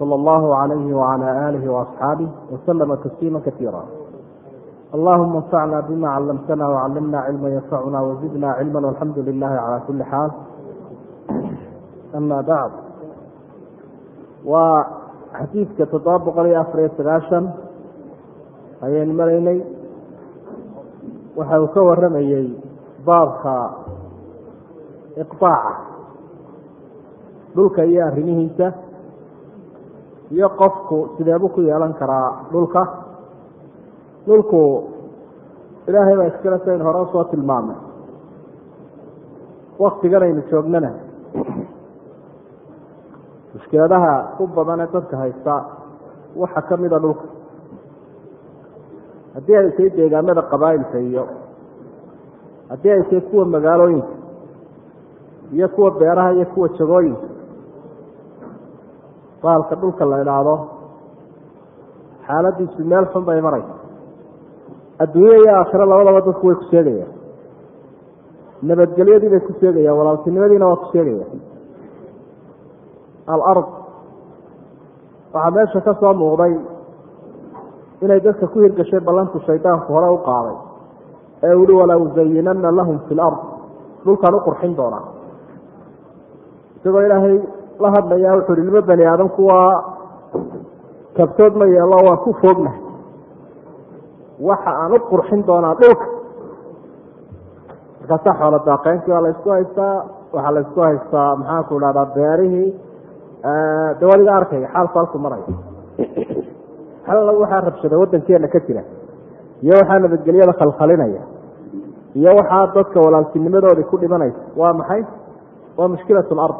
صلى الله عليه وعلى آله وأصحابه وسلم تسليما كثيرا اللهم انفعنا بما علمتنا وعلمنا علما ينفعنا وزدنا علما والحمد لله على كل حال أما بعد وxadiidka toddoba boqol iyo afar iyo sagaashan ayaynu maraynay waxa uu ka waramayey baabka iqطaaca dhulka iyo arrimihiisa iyo qofku sideebu ku yeelan karaa dhulka? Dhulku ilaahay baa iskale saynu hore u soo tilmaamay waktigan aynu joognana. Mushkiladaha u badan ee dadka haysta waxaa ka mida dhulka. Haddii ay tahay deegaamada qabaa'ilka iyo haddii ay tahay kuwa magaalooyinka iyo kuwa beeraha iyo kuwa jagooyinka baalka dhulka la idhaahdo. Xaaladiisu meel xun bay maraysa adduunya iyo aakhiro labadaba dadku way ku sheegayaan. Nabadgelyadii bay ku sheegayaan walaaltinimadiina waa ku sheegayaan. Alard waxaa meesha ka soo muuqday inay dadka ku hirgashay ballantu shaydaanku hore u qaaday ee uhi wala uzayinana lahum fi lard dhulkaan u qurxin doonaa. Isagoo ilaahay la hadlaya wuxu uhi ilmo bani aadamku waa kabtood ma yeelo waan ku foognahay waxa aan u qurxin doonaa dhulka. Markaasaa xoolo daaqeynkii waa la ysku haystaa waxaa la ysku haystaa maxaanku idhahdaa beerihii de wadiga arkaya xaalku halku maraya. Alla waxaa rabshada wadankeena ka jira iyo waxaa nabadgelyada khalkhalinaya iyo waxaa dadka walaaltinimadoodii ku dhimanaysa. Waa maxay? Waa mushkilat lard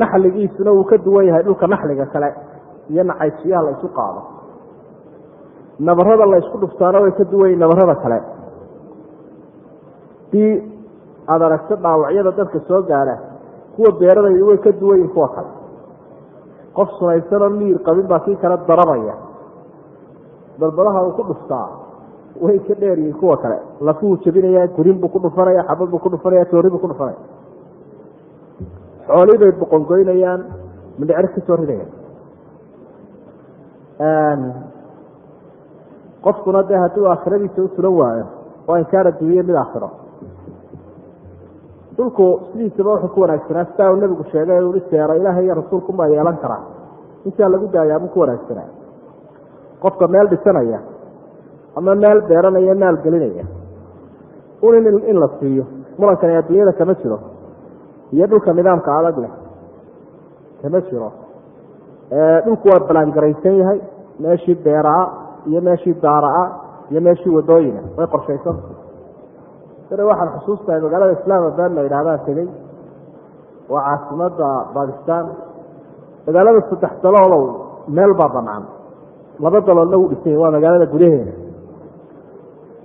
naxligiisuna wuu ka duwan yahay dhulka naxliga kale iyo nacaysiyaha la isu qaado. Nabarada la ysku dhuftaana way ka duwan yihiin nabarada kale. Dii aada aragto dhaawacyada dadka soo gaadha kuwa beeradaya way ka duwan yihiin kuwa kale. Qof sunaysanoo miir qabin baa kii kale darabaya. Dalbadaha uu ku dhuftaa way ka dheer yihiin kuwa kale. Lafuhu jabinaya gurin buu ku dhufanaya xabad buu ku dhufanaya toori buu ku dhufanaya xoolii bay boqongoynayaan mindhicir ka soo ridayaan. Qofkuna dee haddii aakhiradiisa u waayo waa inkaar adduuniye mid aakhiro. Dhulku sidiisaba wuxuu ku wanaagsanaa sidaa uu nebigu sheegay ui seero ilaahay iyo rasuulkumaa yeelan karaa intaa lagu daayaabuu ku wanaagsanaa. Qofka meel dhisanaya ama meel beeranaya maal gelinaya un in la siiyo. Murankani adduunyada kama jiro iyo dhulka nidaamka adag leh. Kama jiro. Dhulku waa balaangaraysan yahay meeshii beeraa iyo meeshii daaraa iyo meeshii wadooyina way qorshaysanta dare waxaan xusuustahay magaalada islaamabad la yidhahdaa tegey. Waa caasimada bakistan magaalada saddex daloolow meel baa banaan laba daloolna wuu dhisanya waa magaalada gudaheeda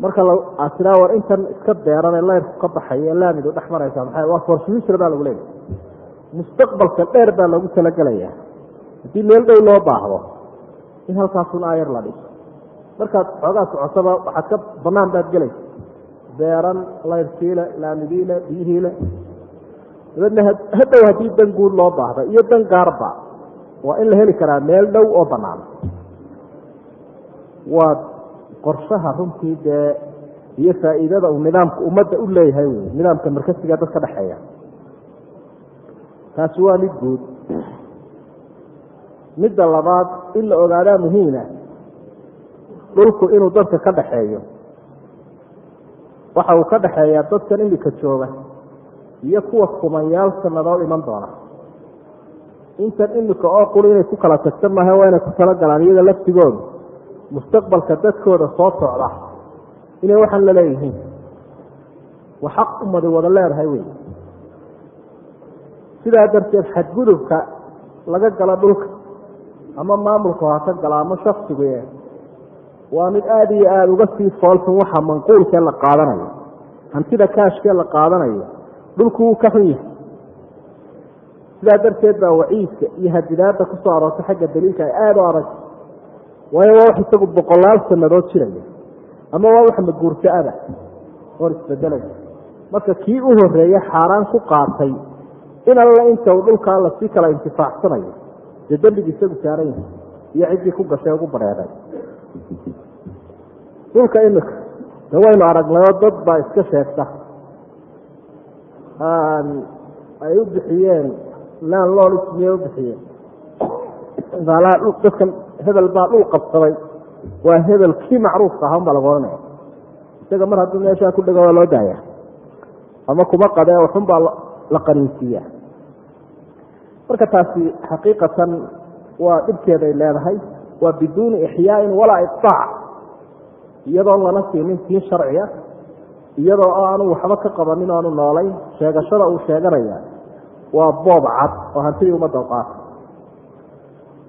marka asiraa war intan iska beeranee layrku ka baxayo laamidu dhex maraysa maxay waa forfuture baa lagu leeyahy mustaqbalka dheer baa lagu talagelaya haddii meel dhow loo baahdo in halkaasun ayar la dhiso. Markaad xoogaa socotaba waxaad ka banaan baad gelaysa beeran layrkiile laamidiile biyihiile dabeedna hadhow haddii dan guud loo baahda iyo dan gaarba waa in la heli karaa meel dhow oo banaan qorshaha runtii dee iyo faa'iidada uu nidaamka ummadda u leeyahay wey nidaamka markasiga dad ka dhexeeya. Taasi waa mid guud. Midda labaad in la ogaadaa muhiima dhulku inuu dadka ka dhaxeeyo waxa uu ka dhaxeeyaa dadkan imika jooga iyo kuwa kumanyaal sanadood iman doona. Intan imika oo quri inay ku kala tagta maaha waa inay ku talagalaan iyada laftigooda mustaqbalka dadkooda soo socda inay waxaan la leeyihiin. Waa xaq umadi wada leedahay wey sidaa darteed xadgudubka laga galo dhulka ama maamulku ha ka galo ama shaksigu waa mid aada iyo aada uga sii foolxun waxa manquulkee la qaadanayo hantida kaashkee la qaadanayo dhulku wuu ka xun yahay. Sidaa darteed baa waciidka iyo hadidaada ku soo aroortay xagga daliilka ay aada u adag waayo waa wax isagu boqolaal sanadood jiraya ama waa wax maguurto-ada hor isbedelaya marka kii u horeeye xaaraan ku qaatay in alla inta uu dhulkaa la sii kala intifaacsanayo dee dembigi isagu saaran yahay iyo ciddii ku gashay ugu badheeday dhulka imika de waynu aragnayoo dad baa iska sheegta. Ay u bixiyeen lan lolis miyay u bixiyeen. Dadkan hebel baa dhul qabsaday. Waa hebel kii macruufka ahaa unbaa laga ohanaya isaga mar hadduu meeshaa ku dhego waa loo daaya ama kuma qade waxun baa la qaniinsiiya marka taasi xaqiiqatan waa dhibkeeday leedahay. Waa biduuni ixyaain walaa iaac iyadoon lana siinin siin sharciga iyadoo aanu waxba ka qabanin aanu noolayn sheegashada uu sheeganaya waa boob cad oo hantidii ummadda u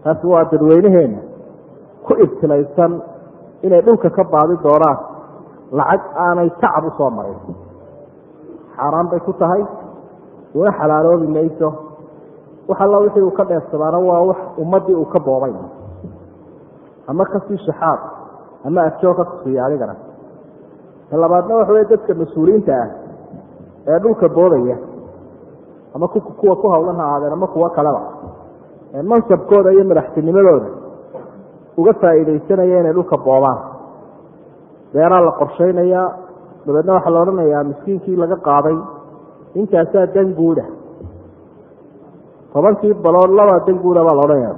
taasi waa dadweynaheena ku ibtilaysan inay dhulka ka baadi doonaan. Lacag aanay tacab u soo marin. Xaaraan bay ku tahay. Una xalaaloobi mayso. Wax alla wixii uu ka dheersadaana waa wax ummaddii uu ka boobay. Ama ka sii shaxaad ama adjoo ka tusiya adigana. Ta labaadna waxa wey dadka mas'uuliyiinta ah ee dhulka boodaya ama kuwa ku hawlan ha ahaadeen ama kuwo kaleba mansabkooda iyo madaxtinimadooda uga faa'iidaysanaya inay dhulka boobaan. Beeraa la qorshaynayaa dabeedna waxaa la odhanayaa miskiinkii laga qaaday intaasaa dan guuda. Tobankii balood labaa dan guuda baa la odhanaya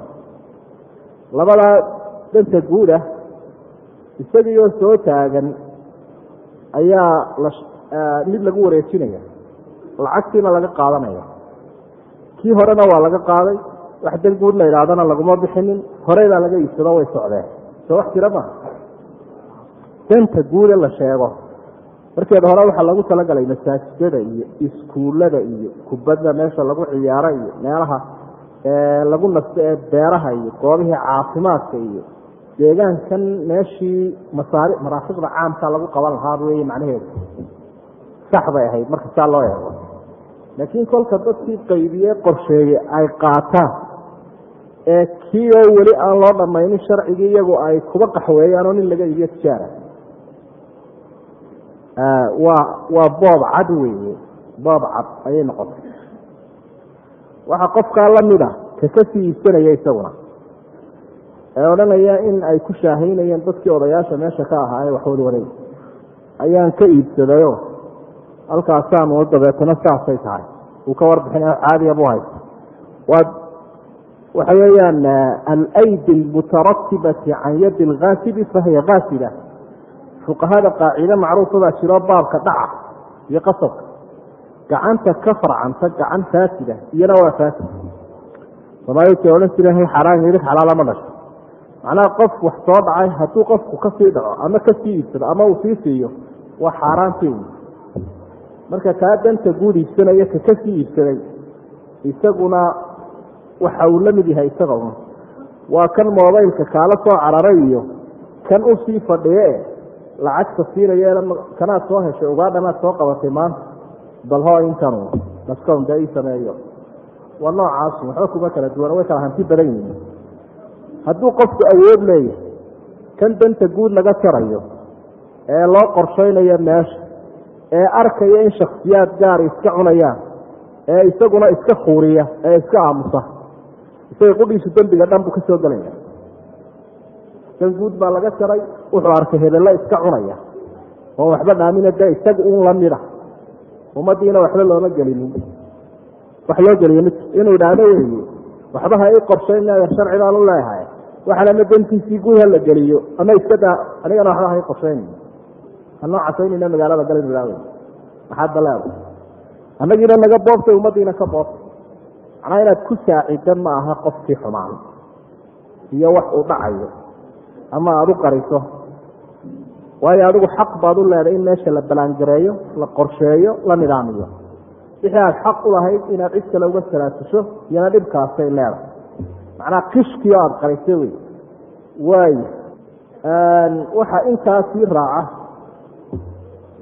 labadaa danta guuda isagiioo soo taagan ayaa mid lagu wareejinaya lacagtiina laga qaadanaya. Kii horena waa laga qaaday wax dan guud la idhahdana laguma bixinin horeybaa laga iibsado way socdeen. Soo wax jira maha danta guude la sheego. Markeeda hore waxaa lagu talagalay masaajidada iyo iskuullada iyo kubadda meesha lagu ciyaaro iyo meelaha lagu nasto ee beeraha iyo goobihii caafimaadka iyo deegaankan meeshii masaari maraafiqda caamka lagu qaban lahaa wey macnaheedu. Sax bay ahayd marka saa loo eego. Laakiin kolka dadkii qaybiye qorsheeye ay qaataan ee kii oo weli aan loo dhammaynin sharcigii iyagu ay kuba qaxweeyaan oo nin laga iibiyo tijaara. Waa waa boob cad weeye. Boob cad ayay noqotay. Waxaa qofkaa la mid a ka ka sii iibsanaya isaguna. Ee odhanaya in ay ku shaahaynayeen dadkii odayaasha meesha ka ahaa ee waxwadwaday ayaan ka iibsadayo. Halkaasaanu dabeetana saasay tahay. Uu ka warbixin caadiya bu haysta waa waxa weeyaan alaydi almutaratibati can yadi alkaasibi fahiya kaasida fuqahada qaacide macruufadaa jiro baabka dhaca iyo qasabka. Gacanta ka farcanta gacan faasida iyana waa faasid soomaalidkay odhan jireen xaraan ilig xalaala ma dhasho macnaha qof wax soo dhacay hadduu qofku ka sii dhaco ama ka sii iibsado ama uu sii siiyo waa xaaraantii wy marka kaa danta guud iibsanaya ka ka sii iibsaday isaguna waxa uu la mid yahay isaga un waa kan moobaylka kaala soo cararay iyo kan u sii fadhiye lacagta siinaya kanaad soo heshay ugaadhanaad soo qabatay maanta. Bal hoo intanu daskon dee ii sameeyo. Waa noocaasu waxba kuma kala duwan way kala hanti badan yihiin. Hadduu qofku awood leeyahay kan danta guud laga jarayo ee loo qorshaynayo meesha ee arkaya in shaksiyaad gaar iska cunayaan ee isaguna iska kuuriya ee iska aamusa isaga qudhiisu dembiga dhan buu ka gelaya. Dan guud baa laga jaray wuxuu arkay hebello iska cunaya. Oo waxba dhaamina dee isaga un lamida ummadiina waxba looma gelinin. Wax loo geliyo mid inuu idhaahdo weeye. Waxba ha i qorshayn sharci baan u leeyahay. Waxaan ama dantiisii guud ha la geliyo. Ama iska anigana waxba ha i qorshayn ha noo casaynayna magaalada galin ilaawe maxaadba leeda annagiina naga boobtay ummadiina ka boobtay macnaha inaad ku saacidan ma aha qofkii xumaan. Iyo wax uu dhacayo. Ama aada u qariso. Waayo adigu xaq baad u leedahay in meesha la balaangareeyo la qorsheeyo la nidaamiyo. Wixii aad xaq u lahayd inaad cid kale uga salaatusho iyana dhibkaasay leedahay. Macnaha kishkii oo aada qarisay wey. Waayo waxaa intaasii raaca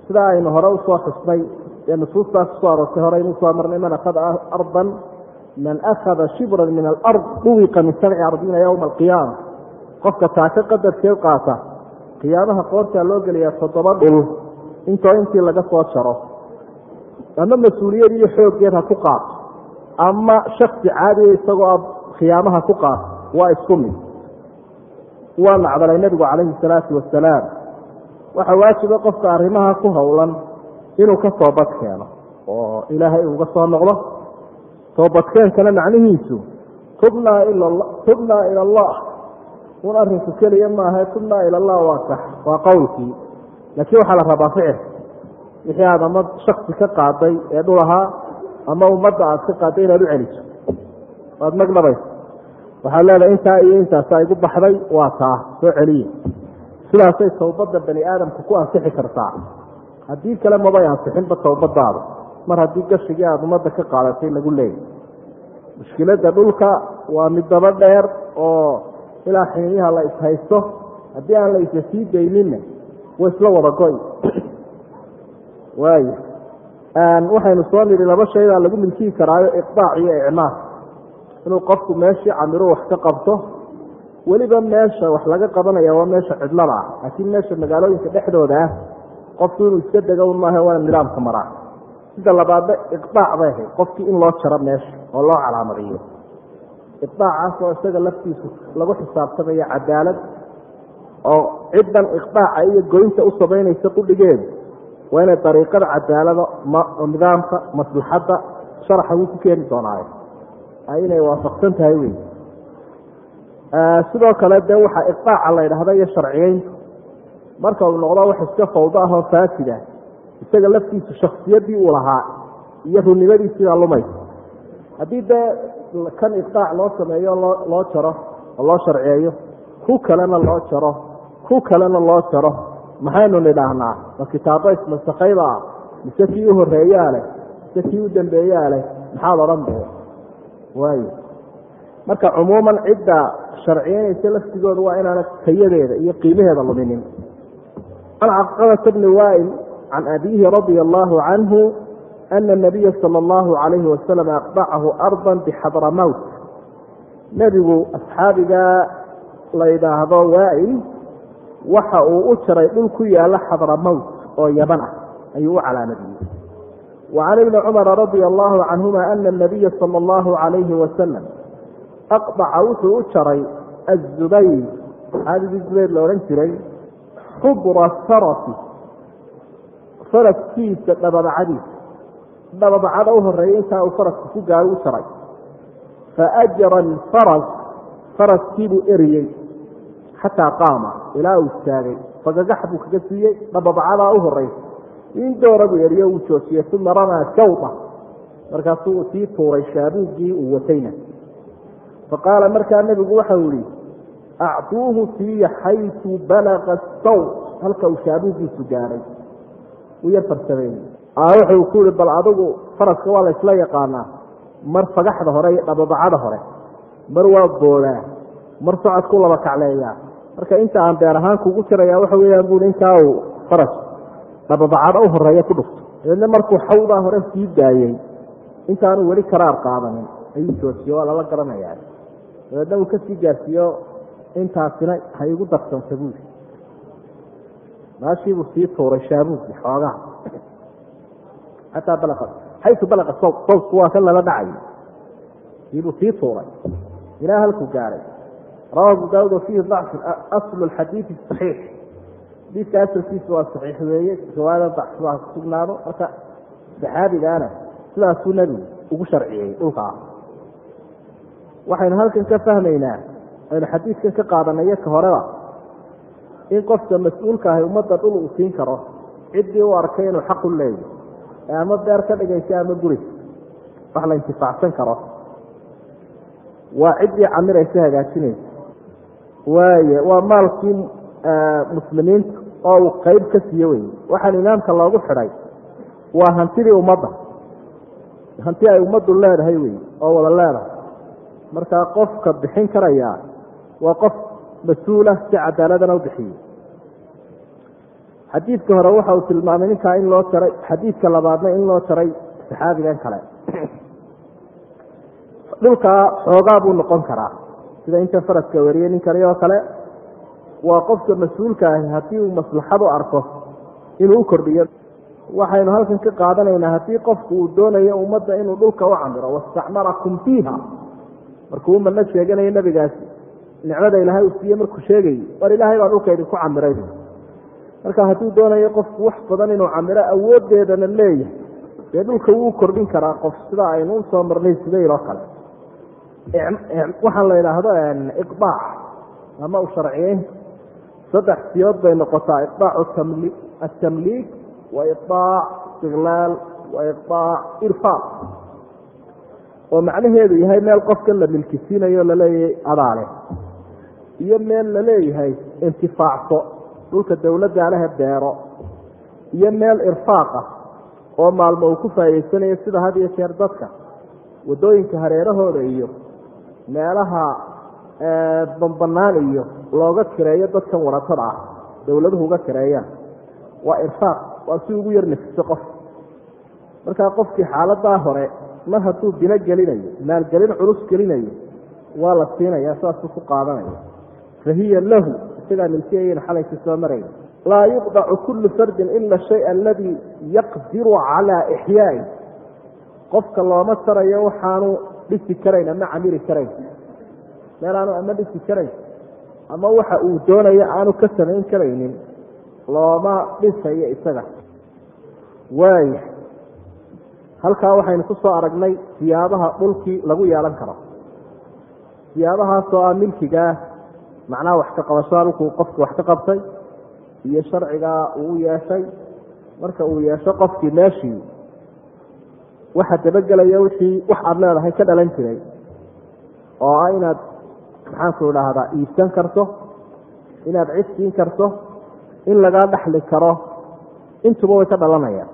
sida aynu hore u soo xusnay ee nusuustaas ku soo aroortay hore aynu u soo marnay man akhada ardan man akhada shibran min alard dhuwiqa min sabci ardina yowma alqiyaama qofka taaka qadarkeed qaata qiyaamaha qoortaa loo geliyaa toddoba dhul intoo intii laga soo jaro ama mas'uuliyad iyo xooggeed ha ku qaato ama shaksi caadiya isagoo khiyaamaha ku qaato waa isku mid waa nacdalay nebigu calayhi salaatu wasalaam waxaa waajiba qofka arrimaha ku howlan inuu ka toobad keeno oo ilaahay uga soo noqdo toobadkeenkana macnihiisu tubnaa ila allah un arrinku keliya maaha tubnaa ila allah waa sax waa qowlkii. Laakiin waxaa la rabaa ficil. Wixii aad ama shaksi ka qaaday ee dhul ahaa ama ummadda aad ka qaaday inaad u celiso. Waad magnabaysa waxaad leedahay intaa iyo intaasa igu baxday waa taa soo celiye. Sidaasay towbadda bani aadamka ku ansixi kartaa. Haddii kale mabay ansixinba towbadaada mar haddii gashigii aada ummadda ka qaadatay lagu leeyay mushkiladda dhulka waa mid daba dheer oo ilaa xiiniyaha la ishaysto haddii aan la isa sii dayninna way isla wada go-y waaya waxaynu soo nidhi laba shaydaa lagu milkiyi karaayo iqdaac iyo icmaar inuu qofku meeshii camiro wax ka qabto weliba meesha wax laga qabanaya waa meesha cidlada ah. Laakiin meesha magaalooyinka dhexdooda ah qofku inuu iska dego un maaha waa nidaamka maraa sida labaadna iqdaac bay ahayd. Qofkii in loo jaro meesha oo loo calaamadiyo iqdaacaas oo isaga laftiisu lagu xisaabtamayo cadaalad oo ciddan iqdaaca iyo goynta u samaynaysa qudhigeedu waa inay dariiqada cadaalada nidaamka maslaxadda sharaxa wuu ku keeni doonaayo. Inay waafaqsan tahay wey sidoo kale dee waxaa iqdaaca la ydhahda iyo sharciyeyntu marka uu noqdo wax iska fawdo ah oo faasida isaga laftiisu shaksiyadii uu lahaa iyo runimadiisiibaa lumaysa haddii dee kan iqdaac loo sameeyo loo jaro oo loo sharciyeeyo ku kalena loo jaro ku kalena loo jaro maxaynu nidhaahnaa? Ma kitaabo ismasakayba ah. Mise kii u horeeyaa leh mise kii u dambeeyaa leh maxaad odhan dee waayo. Marka cumuuman cidda sharciyeynaysa laftigooda waa inaana tayadeeda iyo qiimaheeda luminin. Can caqabata bni waail can abiihi radia allahu canhu ana nabiya sala allahu calayhi wasalam aqdacahu ardan bixadramowt nebigu asxaabigaa la yidhaahdo waail waxa uu u jaray dhul ku yaalla xadramowt oo yaban ah ayuu u calaamadiyey wa can ibni cumara radia allahu canhuma ana anabiya sala allahu calayhi wasalam aqdaca wuxuu u jaray azubayr saxaabigii zubayr la odhan jiray xubra farasi faraskiisa dhababacadiisa dhababacada u horreeya intaa uu faraska ku gaaro u jaray faajra alfaras faraskiibuu eriyey. Xataa qaama ilaa uu istaagay. Fagagax buu kaga siiyey dhababacadaa u horeysa in doora buu eriyo uu joojiyey. Uma ramaa shawda markaasuu sii tuuray shaabuuggii uu watayna. Faqaala markaa nebigu waxau yihi acduuhu siiya xaytu balaga sawt halka uu shaabuuggiisu gaadhay uu yar farsameeyey wuxuu ku yihi bal adigu faraska waa la isla yaqaanaa. Mar fagaxda hore iyo dhababacada hore. Mar waa boodaa. Mar socodku laba kacleeyaa. Marka inta aan beer ahaan kugu jiraya waxa weyaan bui intaa uu faras dhababacada u horreeya ku dhufto. Dabeedna markuu xawdaa hore sii daayey intaanu weli karaar qaadanin. Ayuu joojiye waa lala garanayaa. Dabeedna uu ka sii gaarsiiyo intaasina ha igu darsanta maashiibuu sii tuuray shaabuugi xoogaha xataa xaytu balaqa sawt sawtku waa kan lala dhacay. Siibuu sii tuuray. Ilaa halkuu gaaray. Rawa abu daawud wafiihi dacfu aslu xadiidi saxiix. Xadiidka asalkiisa waa saxiix weeye riwaayada dacfi waa kusugnaado marka saxaabigaana sidaasuu nebigu ugu sharciyey dhulkaa waxaynu halkan ka fahmaynaa aynu xadiidkan ka qaadanayo ka horeba in qofka mas'uulka ahi ummadda dhul uu siin karo ciddii u arkay inuu xaq u leeyahy ee ama beer ka dhigaysa ama guri wax la intifaacsan karo. Waa ciddii camiraysa hagaajinaysa waaye waa maalkii muslimiinta oo uu qeyb ka siiye wey waxaan imaamka loogu xidhay. Waa hantidii ummadda. Hanti ay ummaddu leedahay wey oo wada leedahay. Markaa qofka bixin karaya waa qof mas'uula si cadaaladana u bixiyey xadiidka hore waxa uu tilmaamay ninkaa in loo taray xadiidka labaadna in loo taray saxaabigan kale. Dhulkaa xoogaa buu noqon karaa. Sida inta faraska wariyey ninkani oo kale waa qofka mas'uulka ahi haddii uu maslaxad u arko inuu u kordhiyo. Waxaynu halkan ka qaadanaynaa haddii qofku uu doonayo ummadda inuu dhulka u camiro wastacmarakum fiiha. Markuu ummadna sheeganayo nebigaasi nicmada ilaahay uu siiye markuu sheegayay war ilaahay baa dhulka idinku camiray marka hadduu doonayo qofku wax badan inuu camiro awoodeedana leeyahay dee dhulka wuu u kordhin karaa qof sida aynu u soo marnay subayl oo kale? Waxaa la yidhaahdo iqbaac ama u sharciyeynta saddex siyood bay noqotaa iqbaacu atamliik wa iqbaac istiqlaal wa iqbaac irfaaq oo macnaheedu yahay meel qofkan la milkisiinayo la leeyahay adaale iyo meel la leeyahay intifaacso dhulka dowladda lehe beero iyo meel irfaaq ah oo maalmo uu ku faa'idaysanayo sida had iyo jeer dadka waddooyinka hareerahooda iyo meelaha banbanaan iyo looga kireeyo dadkan waratada ah dowladuhu uga kireeyaan. Waa irfaaq waa si ugu yar nefiso qof. Markaa qofkii xaaladaa hore mar hadduu bino gelinayo maalgelin culus gelinayo waa la siinaya saasuu ku qaadanaya fa hiya lahu isagaa milkiyayayna xalayka soo marayna laa yuqdacu kullu fardin ila shay aladii yaqdiru calaa ixyaai qofka looma tarayo waxaanu dhisi karayn ama camiri karayn meel aanu ama dhisi karayn ama waxa uu doonayo aanu ka samayn karaynin looma dhisayo isaga waaya halkaa waxaynu ku soo aragnay siyaabaha dhulkii lagu yeelan karo siyaabahaasoo ah milkigaa macnaha wax ka qabashada dhulku qofki wax ka qabtay iyo sharcigaa uu yeeshay. Marka uu yeesho qofkii meeshii waxa dabagelaya wixii wax aada leedahay ka dhalan jiray oo ah inaad maxaanku idhaahdaa iibsan karto inaad cid siin karto in lagaa dhexli karo intuba way ka dhalanayaan.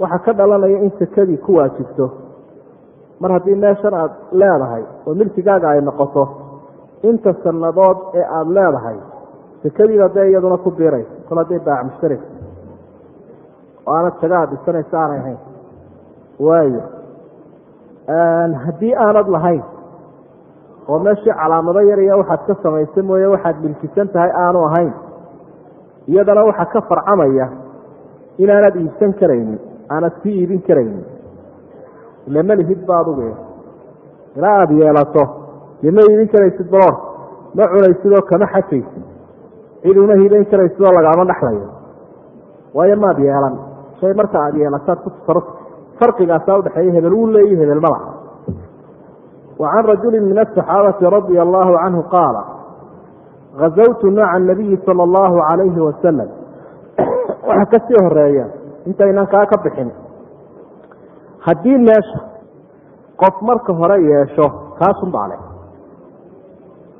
Waxaa ka dhalanaya in sakadii ku waajibto. Mar haddii meeshan aad leedahay oo milkigaaga ay noqoto inta sannadood ee aada leedahay sakadiiba dee iyaduna ku biiraysa kol hadday baac mushtarika oo aanad sagaa dhisanaysa aanay ahayn. Waayo haddii aanad lahayn oo meeshii calaamado yaraya waxaad ka samaysay mooye waxaad milkisan tahay aanu ahayn iyadana waxaa ka farcamaya inaanad iibsan karaynin aanad sii iibin karaynin. Ile malihid ba adugu ilaa aada yeelato dee ma iibin karaysid baloor ma cunaysidoo kama xajaysid cid uma hiibayn karaysidoo lagaama dhexlayo waayo maad yeelan. Shay marka aada yeelataad ku tasaruf farqigaasaa udhexeeya hebel wuu leeyi hebel ma laha. Wa can rajuli min asaxaabati radia allahu canhu qaala gazawtu maca anabiyi sala allahu calayhi wasalam waxa ka sii horreeya intaynan kaa ka bixin. Haddii meesha qof marka hore yeesho kaasun baa leh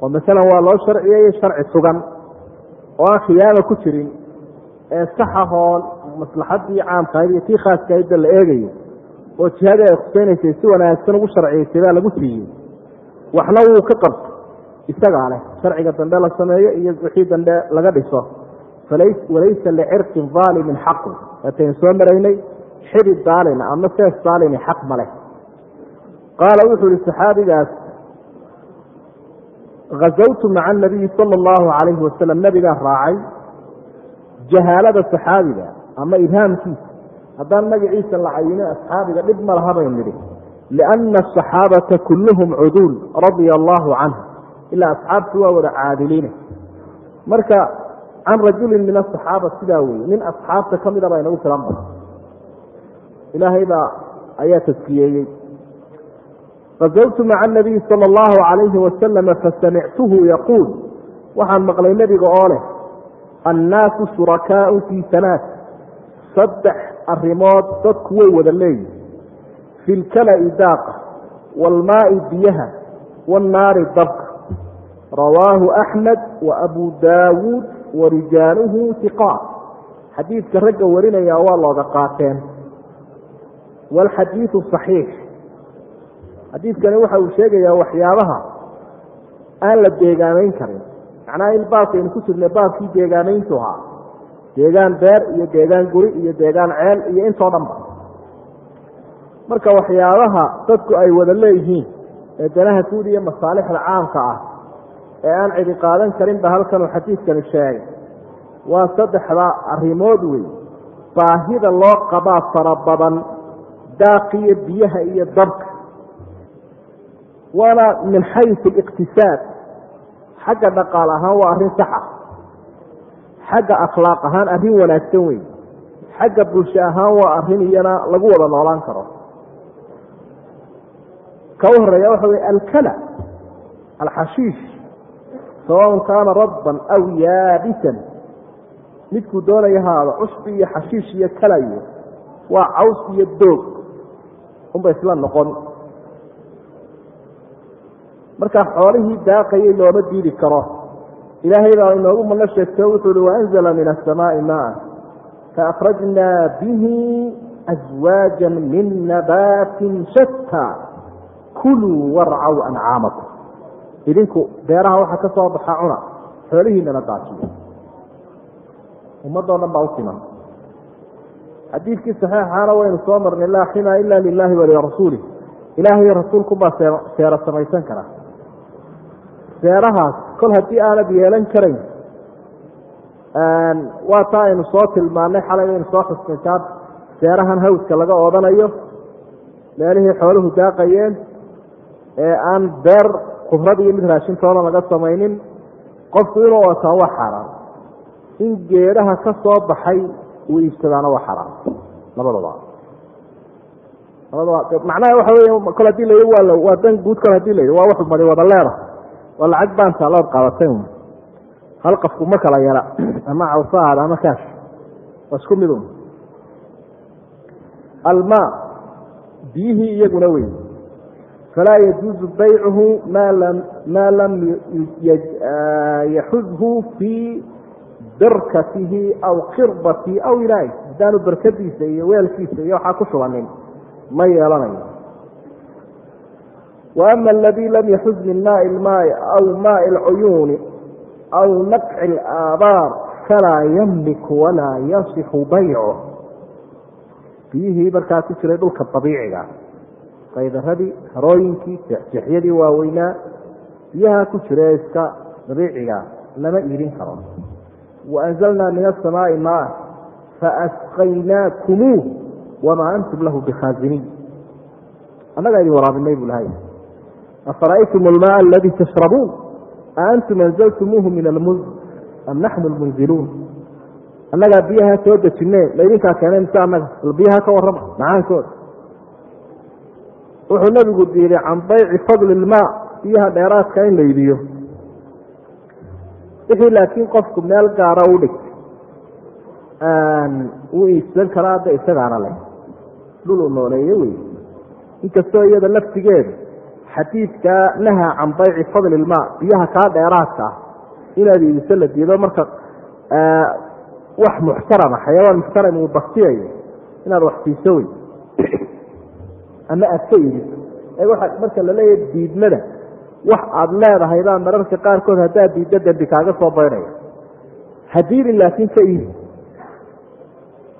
oo masalan waa loo sharciyey sharci sugan oo aan khiyaama ku jirin ee saxahoo maslaxadii caamkahayd iyo tii khaaskahaydba la eegayo oo jihadii ay khuseynaysay si wanaagsan ugu sharciyaysay baa lagu siiyey. Waxna wuu ka qabto isagaa leh sharciga dambe la sameeyo iyo wixii dambe laga dhiso. Walaysa licirqin aalimin xaqu waataynu soo maraynay xidid daalina ama seef daalini xaq ma leh. Qaala wuxuu ihi saxaabigaas gazawtu maca anabiyi sala allahu calayhi wasalam nabigaa raacay jahaalada saxaabiga ama ibhaamkiisa haddaan magaciisa la cayinin asxaabiga dhib ma laha baynu nidhi lianna asaxaabata kulluhum cuduul radia allahu canhu ilaa asxaabtu waa wada caadiliina marka can rajulin min asaxaaba sidaa weye nin asxaabta ka mida baa inagu filan ba ilaahay baa ayaa taskiyeeyey gazawtu maca anabiyi sala allahu calayhi wasalama fasamictuhu yaquul waxaan maqlay nebiga oo leh annaasu shurakaau fii halaat saddex arrimood dadku way wada leeyihiin fi lkala'i daaqa waalmaa'i biyaha waannaari dabka rawaahu axmed wa abu daawuud wa rijaaluhu hiqaat xadiidka ragga warinaya waa looga qaateen waalxadiidu saxiix xadiidkani waxa uu sheegayaa waxyaabaha aan la deegaamayn karin. Macnaha in baabkaynu ku jirnay baabkii deegaanayntu ahaa. Deegaan beer iyo deegaan guri iyo deegaan ceel iyo intoo dhan ba. Marka waxyaabaha dadku ay wada leeyihiin ee danaha guud iyo masaalixda caamka ah ee aan cidi qaadan karin ba halkanuu xadiidkani sheegay. Waa saddexda arrimood wey baahida loo qabaa fara badan daaqiyo biyaha iyo dabka waana min xaysu aliqtisaad. Xagga dhaqaal ahaan waa arrin saxa xagga akhlaaq ahaan arrin wanaagsan wey xagga bulsho ahaan waa arrin iyana lagu wada noolaan karo. Ka u horreeya waxa wey alkala alxashiish sawaun kaana radban aw yaabisan. Midkuu doonaya haado cusbi iyo xashiish iyo kalayo waa caws iyo doog. Unba isla noqon marka xoolihii daaqayay looma diidi karo. Ilaahay baa inoogu mano sheegtay wuxuu uhi waanzala min asamaai maa faakhrajnaa bihi aswaaja min nabaatin shatta. Kuluu warcaw ancaamakum idinku beeraha waxaa ka soo baxa cuna xoolihiinana daajiyo ummadoo dhan baa u xadiidkii saxiixaana waynu soo marnay laa xima ila lilahi walirasuulih ilaahay rasuulkubaa seero samaysan kara seerahaas kol haddii aanad yeelan karayn waa taa aynu soo tilmaanay xalay aynu soo xusnay taa seerahan hawska laga oodanayo meelihii xooluhu daaqayeen ee aan beer kubrad iyo mid raashintooda laga samaynin qofku inuu ootaa waa xaaraan in geedhaha ka soo baxay uu iibsadaana waa xaaraan labadaba. Labadaba. Macnaha waxa wey kol haddii la waa dan guud kol haddii la waa wax mari wada leeda waa lacag baanta lood qaadatay hal qafku ma kala yara ama cawsa ahaada ama kaash waa isku mid un almaa biyihii iyaguna wey falaa yajuuzu baycuhu maa lam yaxudhu fii birkatihi aw qirbatihi aw ilaahi. Haddaanu berkadiisa iyo weelkiisa iyo waxaa ku shubanin ma yeelanayo wa ama aladii lam yaxuz min maai lmaai aw maai alcuyuuni aw naqci alaabaar falaa yamliku walaa yasixu baycu biyihii markaa jiray dhulka dabiiciga qaydaradii harooyinkii jeexjeexyadii waaweynaa biyaha ku jira iska dabiiciga lama iibin karo waanzalnaa min asamaai maa faasqaynaakumuu wamaa antum lahu bikhaaziniin annagaa idin waraabinay buu lahay afara'aytum almaaa aladii tashrabuun a antum anzaltumuuhu min almuz am naxnu lmunziluun annagaa biyaha soo dejine ma idinkaa keenay mise annaga bal biyaha ka warrama macaankooda wuxuu nabigu diiday can bayci fadli ilmaa biyaha dheeraadka in la iibiyo wixii laakiin qofku meel gaara u dhig wuu iibsan karaa hadda isagaana leh dhul uu nooleeye wey inkastoo iyada laftigeedu xadiidkaa nahaa can bayci fadli ilmaa biyaha kaa dheeraadka ah inaad iibiso la diido marka wax muxtarama xayawaan muxtaram uu baktiyayo inaad wax siiso wey ama aad ka iibiso waa marka la leeyahay diidmada wax aada leedahay baa mararka qaarkood haddaad diiddo dembi kaaga soo baydhaya hadiidin laakiin ka iibi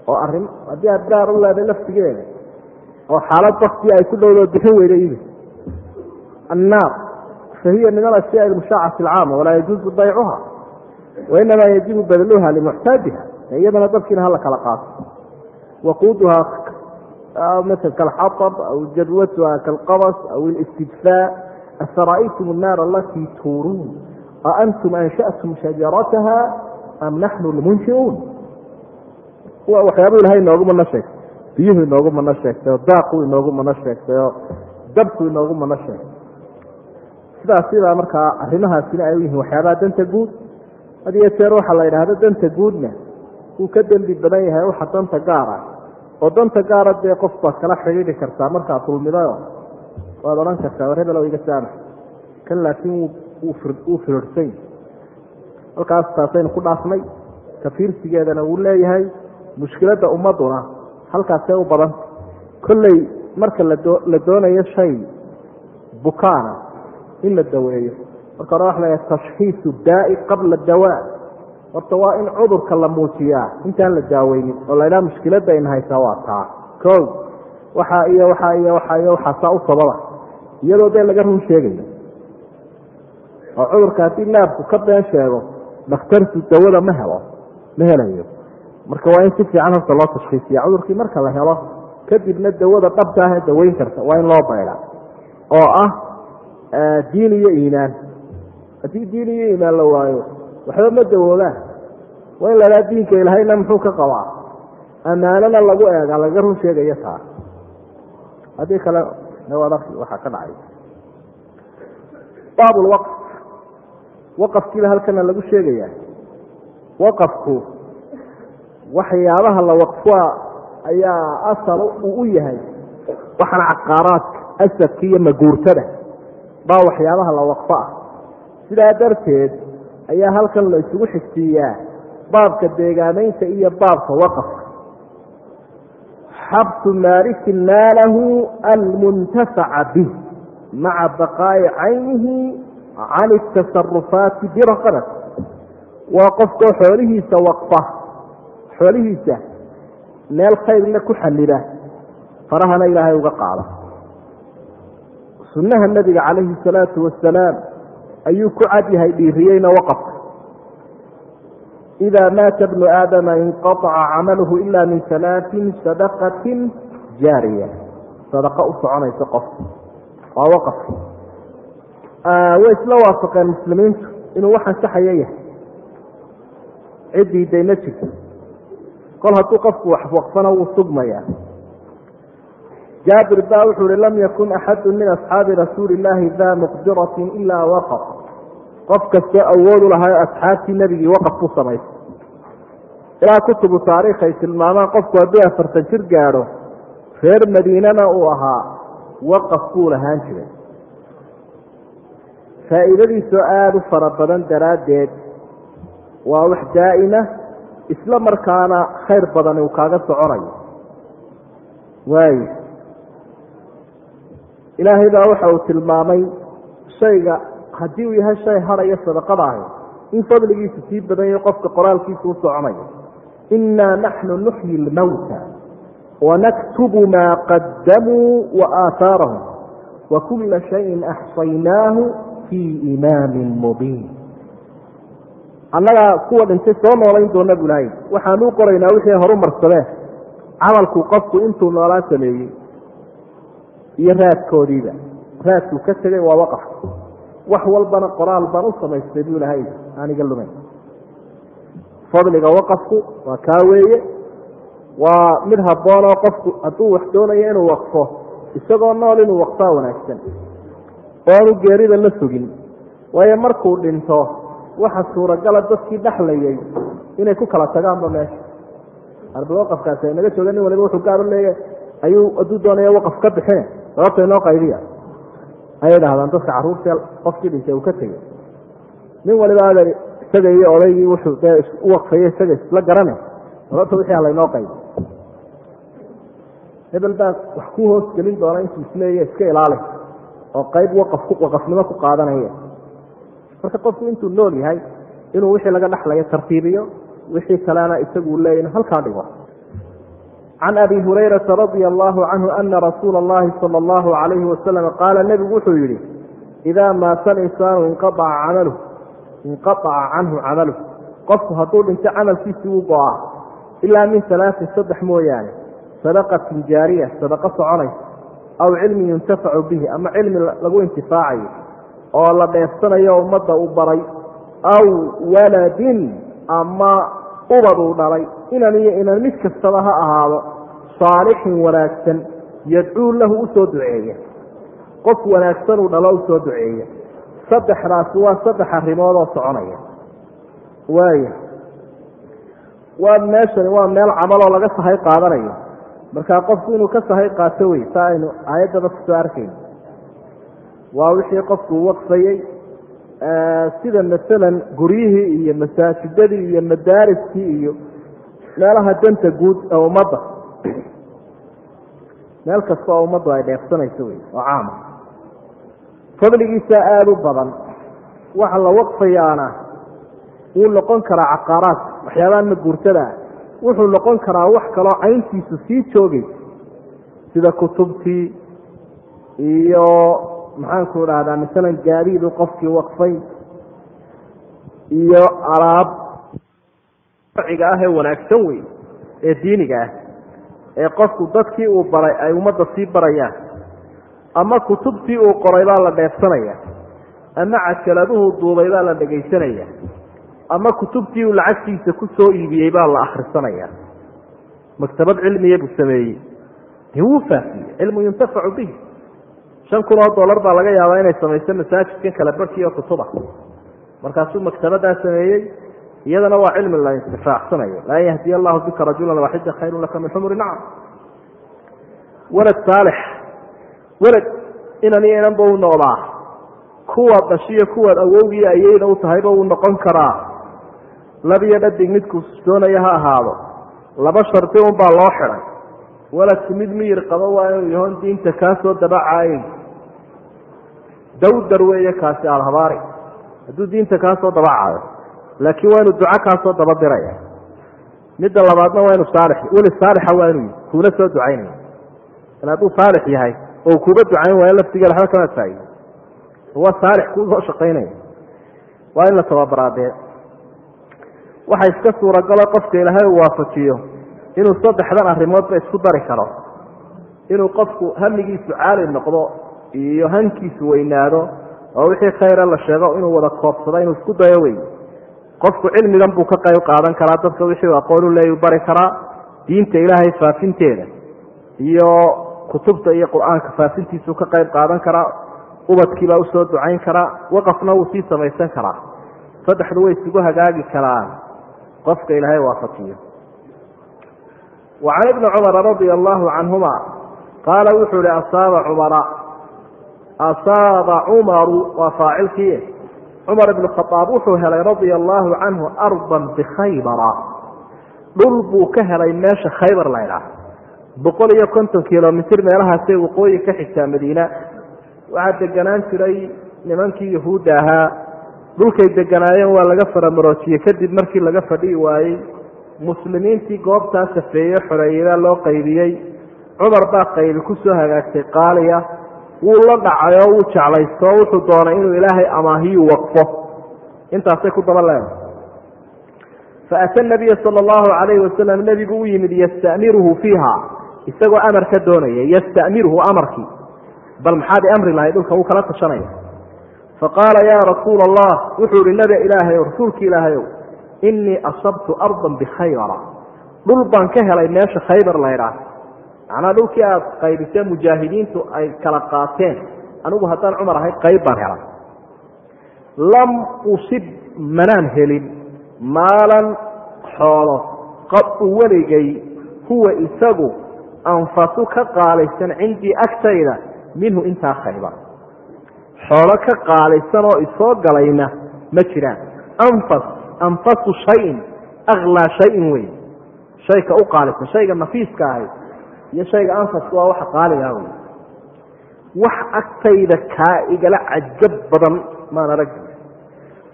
oo arrin haddii aad gaar u leedahay laftigeeda oo xaalad bakti ay ku dhowdoo bixin weyda iibi annaar fa hiya min alashyaai almushaacati alcaama walaa yajuuzu baycuha wainamaa yajibu badluha limuxtaajiha iyadana dabkiina hala kala qaato waquuduhaa ml kalxaطb aw jadwatuha kalqabs aw اlاstidfaa afara'aytum الnaar alatii tuuruun aantum ansha'tum shajarataha am naxnu lmunshiuun waxyaabuu ilahay inoogu mano sheegtay biyuhu inoogu mano sheegtay oo daaqu inoogu mano sheegtay oo dabku inoogu mano sheegtay sidaas sidaa markaa arrimahaasina ay u yihiin waxyaabaha danta guud. Had iyo jeer waxaa la yidhaahda danta guudna wuu ka dembi badan yahay waxa danta gaara. Oo danta gaara dee qof baad kala xidhiidhi kartaa markaad dulmidayo waad odhan kartaa war hebel iga saamax kan laakiin wuu firirsan halkaas taasaynu ku dhaafnay kafiirsigeedana wuu leeyahay mushkiladda ummaduna halkaasee u badanta kolley marka la doonayo shay bukaana in la daweeyo. Marka hore waxa la tashxiisu daai qabla dawaa. Horta waa in cudurka la muujiyaa. Intaan la daaweynin oo la idhaha mushkiladda ayna haysaa waa taa. Ko waxaa iyo waxaa iyo waxaa iyo waxaasaa u sababa. Iyadoo dee laga run sheegayo. Oo cudurka haddii naafku ka been sheego dhakhtarku dawada ma helo ma helayo. Marka waa in si fiican horta loo tashkiisiya cudurkii marka la helo kadibna dawada dhabta ah ee daweyn karta waa in loo bayda oo ah diin iyo iimaan. Haddii diin iyo iimaan la waayo waxba ma dawoobaan waa in lahaa diinka ilahayna muxuu ka qabaa? Ammaanana lagu eega laga run sheegayo taa haddii kale waxaa ka dhacay. Baab lwaqf waqafkiiba halkana lagu sheegaya waqafku waxyaabaha la waqfaa ayaa asal uu u yahay. Waxaana caqaaraadka asadka iyo maguurtada baa waxyaabaha la waqfo ah. Sidaa darteed ayaa halkan la isugu xigsiiyaa baabka deegaamaynta iyo baabka waqafka xabsu maalikin maalahu almuntafaca bih maca baqaa'i caynihi can atasarufaati biraqabati waa qofkoo xoolihiisa waqfa xoolihiisa meel khayrna ku xallida farahana ilaahay uga qaada sunnaha nebiga calayhi salaatu wasalaam ayuu ku cad yahay dhiiriyeyna waqafka idaa maata bnu aadama inqaaca camaluhu ila min salaatin sadaqatin jaariya. Sadaqa u soconaysa qofka waa waqafka way isla waafaqeen muslimiintu inuu wax ansaxayo yahay. Ciddii day ma jirto kol hadduu qofku wax waqfana wuu sugmayaa jaabir baa wuxuu uhi lam yakun axadu min asxaabi rasuuli illaahi daa muqdiratin ilaa waqaf. Qof kastoo awoodu lahayo asxaabtii nebigii waqaf ku samaysay ilaa kutubu taariikh ay tilmaamaan qofku hadduu afartan jir gaadho reer madiinana uu ahaa waqaf buu lahaan jiray. Faa'iidadiisoo aada u fara badan daraaddeed waa wax daa'ima isla markaana khayr badani uu kaaga soconayo. Waayo ilaahay baa waxa uu tilmaamay shayga haddii uu yahay shay harayo sadaqada ahi. In fadligiisu sii badanyayo qofka qoraalkiisu u soconayo innaa naxnu nuxyi lmawta wanaktubu maa qadamuu wa aahaarahum wa kula shayin axsaynaahu fii imaamin mubiin. Annagaa kuwa dhintay soo noolayn doona bu lahay waxaanu u qoraynaa wixii horu camalku qofku intuu noolaa sameeyey iyo raadkoodiiba. Raadkuu ka tegay waa waqafka wax walbana qoraal baan u samaystay buu lahay aaniga lumayn fadliga waqafku waa kaa weeye. Waa mid habboon oo qofku hadduu wax doonayo inuu waqfo isagoo nool inuu waqfaa wanaagsan. Oonu geerida la sugin waayo markuu dhinto waxa suuragala dadkii dhexlayay inay ku kala tagaanba meesha. Arba waqafkaasi naga jooga nin waliba wuxuu gaar u leeyahay ayuu hadduu doonaya waqaf ka bixine sababta inoo qaybiya ayay dhahdaan dadka carruurta qofkii dhintay uu ka tegey nin waliba adeer isaga iyo odaygii wuxuu dee u waqfayo isaga isla garane sababta wixii halaynoo qaybi. Hebel baa wax ku hoos gelin doona intuu isleeya iska ilaali oo qayb waqaf waqafnimo ku qaadanaya. Marka qofku intuu nool yahay inuu wixii laga dhexlayo tartiibiyo wixii kalena isagu leeya halkaa dhigo can abi hurayrata radia allahu canhu ana rasuula allahi sala allahu calayhi wasalam qaala nebigu wuxuu yidhi idaa maata alinsaanu inqaaca camaluh inqaaca canhu camaluh qofku hadduu dhinto camalkiisii u go-a ilaa min alaatin saddex mooyaane sadaqatin jaariya sadaqo soconaysa aw cilmin yuntafacu bihi ama cilmi lagu intifaacayo oo la dheefsanayo ummadda uu baray aw waladin ama ubad uu dhalay inan iyo inan mid kastaba ha ahaado saalixin wanaagsan yadcuu lahu u soo duceeya. Qof wanaagsan uu dhalo u soo duceeya. Saddexdaasi waa saddex arrimood oo soconaya. Waaya waa meeshani waa meel camaloo laga sahay qaadanayo. Markaa qofku inuu ka sahay qaato wey saa aynu aayaddaba ku soo arkayno waa wixii qofku waqfayey sida masalan guryihii iyo masaajidadii iyo madaariskii iyo meelaha danta guud ee ummadda. Meel kasta oo ummaddu ay dheefsanayso wey oo caama fadligiisa aada u badan waxa la waqfayaana wuu noqon karaa caqaaraad waxyaabaha maguurtada wuxuu noqon karaa wax kaloo cayntiisu sii joogaysa sida kutubtii iyo maxaanku idhahdaa masalan gaadiidu qofkii waqfay iyo alaab sharciga ah ee wanaagsan wey ee diiniga ah ee qofku dadkii uu baray ay ummadda sii barayaan ama kutubtii uu qoray baa la dheefsanaya ama cajaladuhu duubay baa la dhegaysanaya ama kutubtii uu lacagtiisa ku soo iibiyey baa la akhrisanaya. Maktabad cilmiya buu sameeyey. Dee wuu faafiyey cilmu yuntafacu bihi. Shan kun oo dollar baa laga yaabaa inay samayso masaajidkan kale barhkii oo kutuba markaasuu maktabadaa sameeyey iyadana waa cilmi la intifaacsanayo laa yahdiy allahu bika rajulan waaxida khayru laka min xumri nacam. Walad saalix. Welad inan iyo inanba u noqdaa. Kuwaad dhashiyo kuwaad awowgii ayeyna u tahayba uu noqon karaa. Labiyo dhadig midkuu doonaya ha ahaado. Laba shardi un baa loo xidhay waladku mid miyir qabo waa inuu yahoon diinta kaa soo dabacaayin. Dawdar weeye kaasi alhabaari hadduu diinta kaa soo dabacaayo laakiin waa inuu duco kaa soo dabadiraya midda labaadna waa inuu saalix weli saalixa waa inuu kuuna soo ducaynaya in hadduu saalix yahay oo kuuba ducayn waayo laftigeeda waxba kama faa'ido waa saalix kuu soo shaqaynaya. Waa in la tababaraadee. Waxa iska suuragalo qofka ilaahay uu waafajiyo inuu saddexdan arrimoodba isku dari karo. Inuu qofku hamigiisu caali noqdo iyo hankiisu weynaado oo wixii khayra la sheego inuu wada koobsado inuu isku dayo wey qofku cilmigan buu ka qayb qaadan karaa dadka wixii u aqoon u leeyu bari karaa diinta ilaahay faafinteeda iyo kutubta iyo qur'aanka faafintiisuu ka qayb qaadan karaa ubadkiibaa u soo ducayn karaa waqafna wuu sii samaysan karaa. Saddexdu way isugu hagaagi karaan. Qofka ilaahay waafajiyo wa can ibni cumara radia allahu canhuma qaala wuxuu ihi asaaba cumara asaaba cumaru waa faacilkii cumar ibnu khadaab wuxuu helay radia allaahu canhu ardan bikhaybara dhul buu ka helay meesha khaybar laydhaah boqol iyo konton kilomitr meelahaasee waqooyi ka xigtaa madiina. Waxaa deganaan jiray nimankii yahuudda ahaa. Dhulkay deganaayeen waa laga faramaroojiyey kadib markii laga fadhii waayey muslimiintii goobtaa safeeye xoreeyadaa loo qaybiyey. Cumar baa qaybi ku soo hagaagtay qaaliya wuu la dhacay oo wuu jeclaysto oo wuxuu doonay inuu ilaahay amaahiyu waqfo. Intaasay ku daba leedahay. Faata nabiya sala allahu calayhi wasalam nebigu u yimid yastamiruhu fiiha. Isagoo amar ka doonaya yastamiruhu amarkii bal maxaad i amri lahay? Dhulka wuu kala tashanaya. Faqaala yaa rasuula allah wuxuu ihi nabi ilaahayow rasuulki ilaahayow innii asabtu ardan bikhaybara dhul baan ka helay meesha khaybar laydhaah macnaa dhulkii aad qaybisee mujaahidiintu ay kala qaateen. Anigu haddaan cumar ahay qayb baan helay lam usib manaan helin maalan xoolo. Qad u weligay huwa isagu anfasu ka qaalaysan cindii agtayda minhu intaa khaybar. Xoolo ka qaalaysan oo isoo galayna ma jiraan. Anfas anfasu shayin aklaa shayin wey shayka u qaalisan shayga nafiiska ahay iyo shayga anfaska waa waxa qaaligaa wey wax agtayda kaa igala cajab badan maan arag.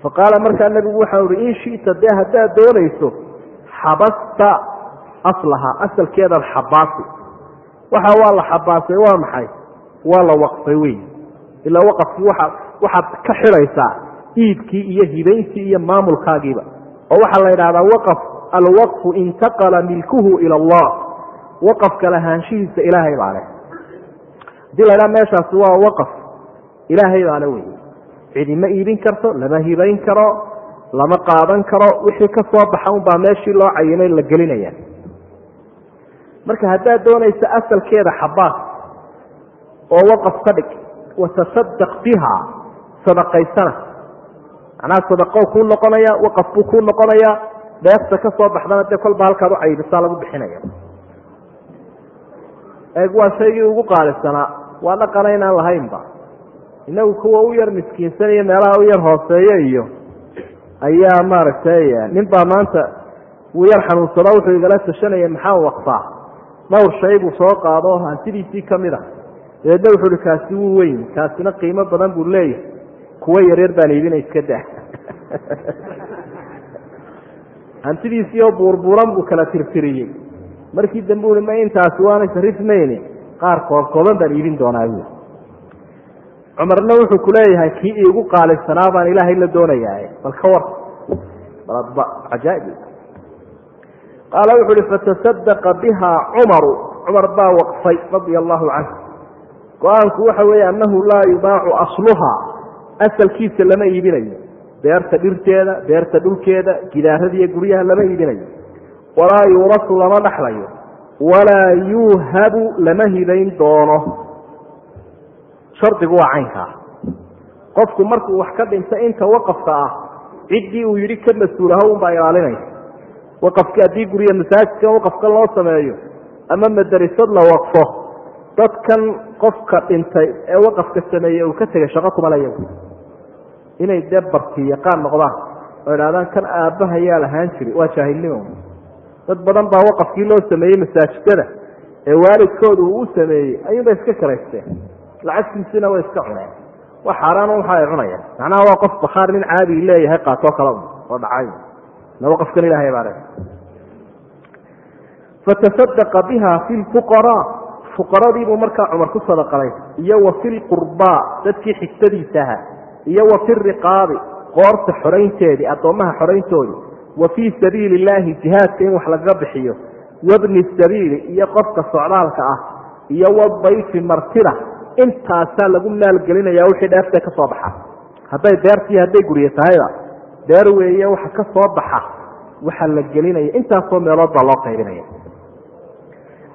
Faqaala markaa nebigu waxau uhi in shita dee haddaad doonayso xabasta aslahaa asalkeedaad xabaasi. Waxa waa la xabaasay waa maxay? Waa la waqfay wey ilaa waqafkii waxaad ka xidhaysaa iibkii iyo hibayntii iyo maamulkaagiiba. Oo waxaa la yidhahdaa waqf alwaqfu intaqala milkuhu ila allah waqafka lahaanshihiisa ilaahay baa leh. Hadii la ydhaha meeshaasi waa waqaf ilaahay baa le wey cidi ma iibin karto lama hibayn karo lama qaadan karo wixii ka soo baxa unbaa meeshii loo cayinay la gelinaya marka haddaad doonayso asalkeeda xabaas oo waqaf ka dhig watasadaq biha sadaqaysana. Macnaha sadaqo kuu noqonaya waqaf buu kuu noqonaya dheefta ka soo baxdana dee kolba halkaad u caybisaa lagu bixinaya eeg waa shaygii ugu qaalisanaa waa dhaqana inaan lahaynba. Inagu kuwa u yar miskiinsanaiyo meelaha u yar hooseeyo iyo ayaa maaragtay nin baa maanta wuu yar xanuunsado wuxuu igala tashanaya maxaa waqfaa dhowr shay buu soo qaado hantidiisii ka mid a dabeedna wuxuu hi kaasi wuu weyn kaasina qiimo badan buu leeyahay. Kuwo yaryar baan iibina iska daa hantidiisii oo buurbuuran buu kala tirtiriyey markii dambe ui ma intaasi waanay sarifmayni qaar koobkooban baan iibin doonaa buui cumarna wuxuu ku leeyahay kii iigu qaalisanaa baan ilaahay la doonayaa. Bal ka war cajaaib. Qaala wuxu uhi fatasadaqa biha cumaru. Cumar baa waqfay radia allahu canhu. Go'aanku waxa weeye annahu laa yubaacu asluhaa asalkiisa lama iibinayo. Beerta dhirteeda beerta dhulkeeda gidaaradiiyo guryaha lama iibinayo walaa yuurasu lama dhaxlayo. Walaa yuuhabu lama hibayn doono. Shardigu waa caynkaa qofku markuu wax ka dhinta inta waqafka ah ciddii uu yidhi ka mas'uulaha unbaa ilaalinaysa. Waqafki haddii gurya masaajidkan waqafka loo sameeyo ama madarisad la waqfo dadkan qofka dhintay ee waqafka sameeyey uu ka tegay shaqo kuma leya inay dee barti yaqaan noqdaan oo idhahdaan kan aabbahayaa lahaan jiri waa jaahilnimo dad badan baa waqafkii loo sameeyey masaajidada ee waalidkooda uu u sameeyey ayuunbay iska karaysteen lacagtiisina way iska cuneen. Wax xaaraan waxa ay cunayaan? Macnaha waa qof bakhaar nin caadi leeyahay qaatoo kale oo dhacay. Na ilahay baa le fatasadaqa biha fi lfuqaraa fuqaradiibuu markaa cumar ku sadaqaday iyo wa fi lqurbaa dadkii xigtadiisa ahaa. Iyo wa fi riqaabi qoorta xoraynteedii addoommaha xorayntoodii wa fii sabiili illaahi jihaadka in wax lagaga bixiyo wabni sabiili iyo qofka socdaalka ah iyo wadayfi martida intaasaa lagu maalgelinaya wixii dheeftee ka soo baxa. Hadday beertii hadday gurye tahayba beer weeye waxa ka soo baxa waxaa la gelinaya intaasoo meelood baa loo qaybinaya.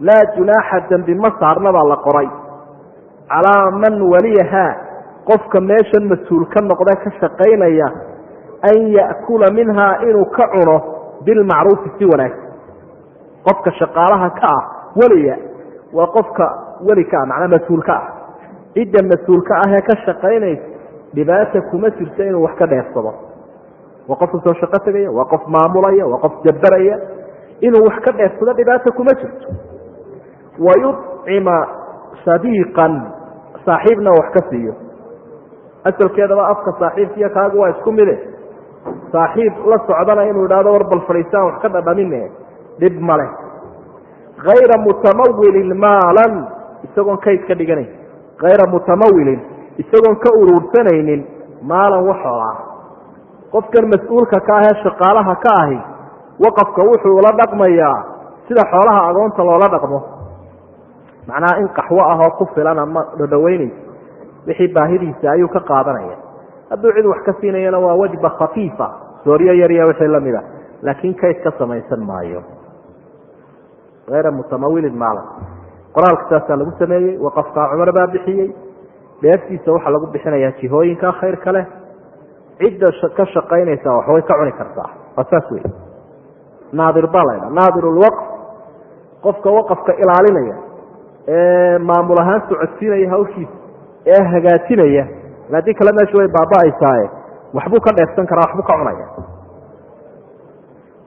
Laa junaaxa dembi ma saarna baa la qoray. Calaa man waliyahaa qofka meeshan mas'uul ka noqda ka shaqaynaya an ya'kula minhaa inuu ka cuno bilmacruufi si wanaagsan. Qofka shaqaalaha ka ah weliya waa qofka weli ka ah macnaa mas'uul ka ah. Cidda mas'uulka ah ee ka shaqaynaysa dhibaata kuma jirto inuu wax ka dheersado waa qofka soo shaqo tegaya waa qof maamulaya waa qof jabaraya inuu wax ka dheersado dhibaata kuma jirto. Wayucima sadiiqan saaxiibna wax ka siiyo. Asalkeedaba afka saaxiibkiiyo kaagu waa isku mide saaxiib la socdana inuu idhahdo war bal fadhiistaan wax ka dhadhamine. Dhib male hayra mutamawilin maalan isagoon kayd ka dhiganayn. Hayra mutamawilin isagoon ka uruursanaynin maalan waxoola qofkan mas'uulka ka ahee shaqaalaha ka ahi waqafka wuxuu la dhaqmayaa sida xoolaha agoonta loola dhaqmo. Macnaha in qaxwo ah oo ku filan ama dhadhaweynaysa wixii baahidiisa ayuu ka qaadanaya hadduu cid wax ka siinayana waa wajba khafiifa sooryo yarya wixii la mid a laakiin kayd ka samaysan maayo. Hayra mutamawilin maalan. Qoraalka saasaa lagu sameeyey waqafkaa cumar baa bixiyey. Dheeftiisa waxaa lagu bixinayaa jihooyinka khayrka leh. Cidda ka shaqaynaysa wax way ka cuni kartaa. Waa saas wey naadir baa laydha naadir lwaqf qofka waqafka ilaalinaya ee maamul ahaan socodsiinaya hawshiisa ee hagaajinaya haddii kale meesha way baaba-aysaaye waxbuu ka dheefsan karaa waxbuu ka cunaya.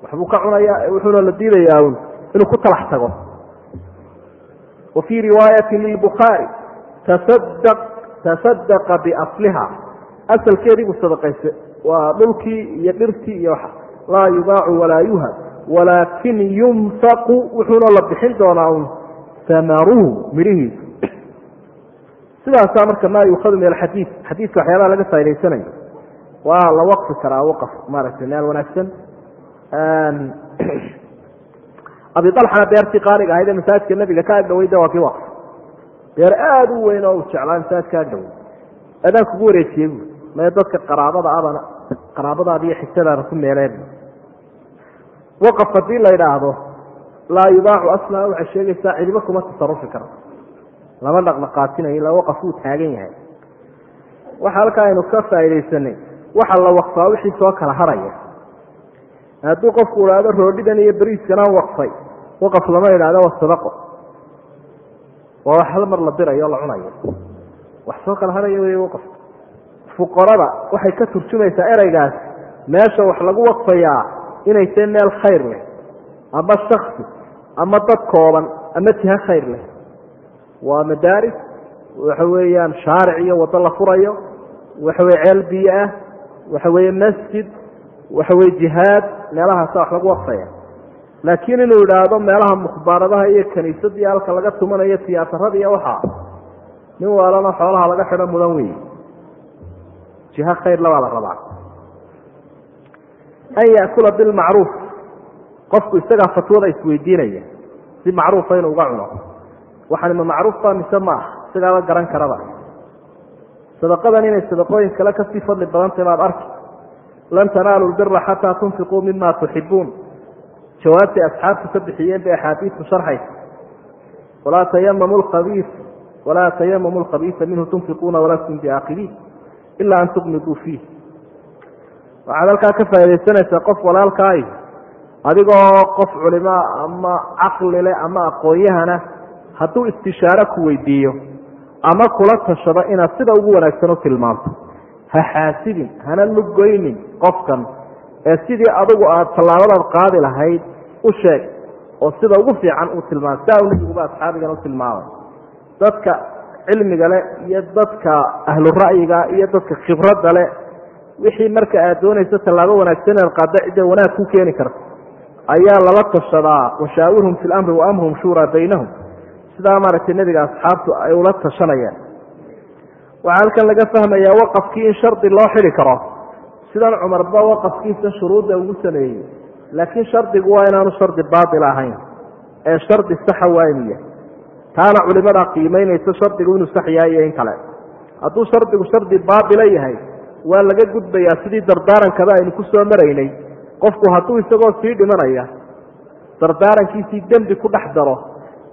Waxbuu ka cunaya wuxuuna la diidayaa un inuu ku talax tago. Wa fii riwaayati lilbukhaari tasadaq tasadaqa biasliha asalkeedii buu sadaqaysa waa dhulkii iyo dhirtii iyo waxa laa yubaacu walaa yuhab walaakin yunfaqu wuxuuna la bixin doonaa un. Amaruhu midhihiisu sidaasaa marka maa yuukhadu min alxadiid xadiidka waxyaabaha laga faa'idaysanayo. Waa la waqfi karaa waqaf maaragtay meel wanaagsan. Abi alxana beertii qaaliga ahayd ee masaajidka nabiga ka agdhaweyda waa kii waqf. Beer aada u weyn oo uu jeclaa masaajidka agdhawey adaan kugu wareejiyey bu mae dadka qaraabada abana qaraabadaada iyo xigtadaada ku meeleen. Waqaf haddii la idhaahdo laa yubaacu asla waxay sheegaysaa cidiba kuma tasarufi karo lama dhaqdhaqaatinayo ilaa waqaf wuu taagan yahay. Waxa halkaa aynu ka faaidaysanay waxa la waqfaa wixii soo kala haraya. Hadduu qofku idhaahdo roodhidan iyo beriiskanaan waqfay waqaf lama idhahdo waa sadaqo waa wax hal mar la dirayo o la cunayo. Wax soo kala haraya wey waqaf fuqarada waxay ka turjumaysaa ereygaas meesha wax lagu waqfayaa inay tahay meel khayr leh ama shaksi ama dad kooban ama jiho khayr leh waa madaaris waxa weeyaan shaaric iyo waddo la furayo waxa weye ceel biyo ah waxa weeye masjid waxa weye jihaad meelahaasa wax lagu waqfaya. Laakiin inuu idhaahdo meelaha mukhbaaradaha iyo kaniisadii halka laga tumanayo tiyaatarada iyo waxaa nin waalana xoolaha laga xidho mudan wey jiha khayr labaa la rabaa. An yakula bilmacruuf qofku isagaa fatwada isweydiinaya si macruufa inuu uga cuno waxaan ma macruuf ba mise ma ah isagaaba garan karaba. Sadaqadan inay sadaqooyin kale ka sii fadli badantay baad arki. Lan tanaalu lbira xataa tunfiquu mima tuxibuun jawaabtay asxaabtu ka bixiyeen bay axaadiistu sharxaysa walaa tayamamu lkhabiis walaa tayamamu lkhabiisa minhu tunfiquuna walastum biaakibiin ila an tuqmiduu fiih. Waxaad halkaa ka faaidaysanaysaa qof walaalkaay adigoo qof culimo ama caqli leh ama aqoon-yahana hadduu istishaare ku weydiiyo ama kula tashado inaad sida ugu wanaagsan u tilmaamto ha xaasidin hana lugoynin qofkan ee sidii adugu aad tallaabadaad qaadi lahayd u sheeg oo sida ugu fiican uu tilmaamay saa u nabiguba asxaabigan u tilmaamay. Dadka cilmiga leh iyo dadka ahlu ra'yiga iyo dadka khibradda leh wixii marka aad doonayso tallaabo wanaagsan inaad qaadda cidda wanaag ku keeni karto ayaa lala tashadaa washaawirhum fi lamri wa amruhum shuuraa baynahum sidaa maaragtay nebiga asxaabtu ay ula tashanayaan waxaa halkan laga fahmayaa waqafkii in shardi loo xili karo. Sidan cumarba waqafkiisa shuruudda ugu sameeyey. Laakiin shardigu waa inaanu shardi baatil ahayn. Ee shardi saxa waa inuu yahay. Taana culimadaa qiimeynayso shardigu inuu sax yahay iyo in kale. Hadduu shardigu shardi baatila yahay waa laga gudbayaa sidii dardaarankaba aynu ku soo maraynay. Qofku hadduu isagoo sii dhimanaya dardaarankiisii dembi ku dhex daro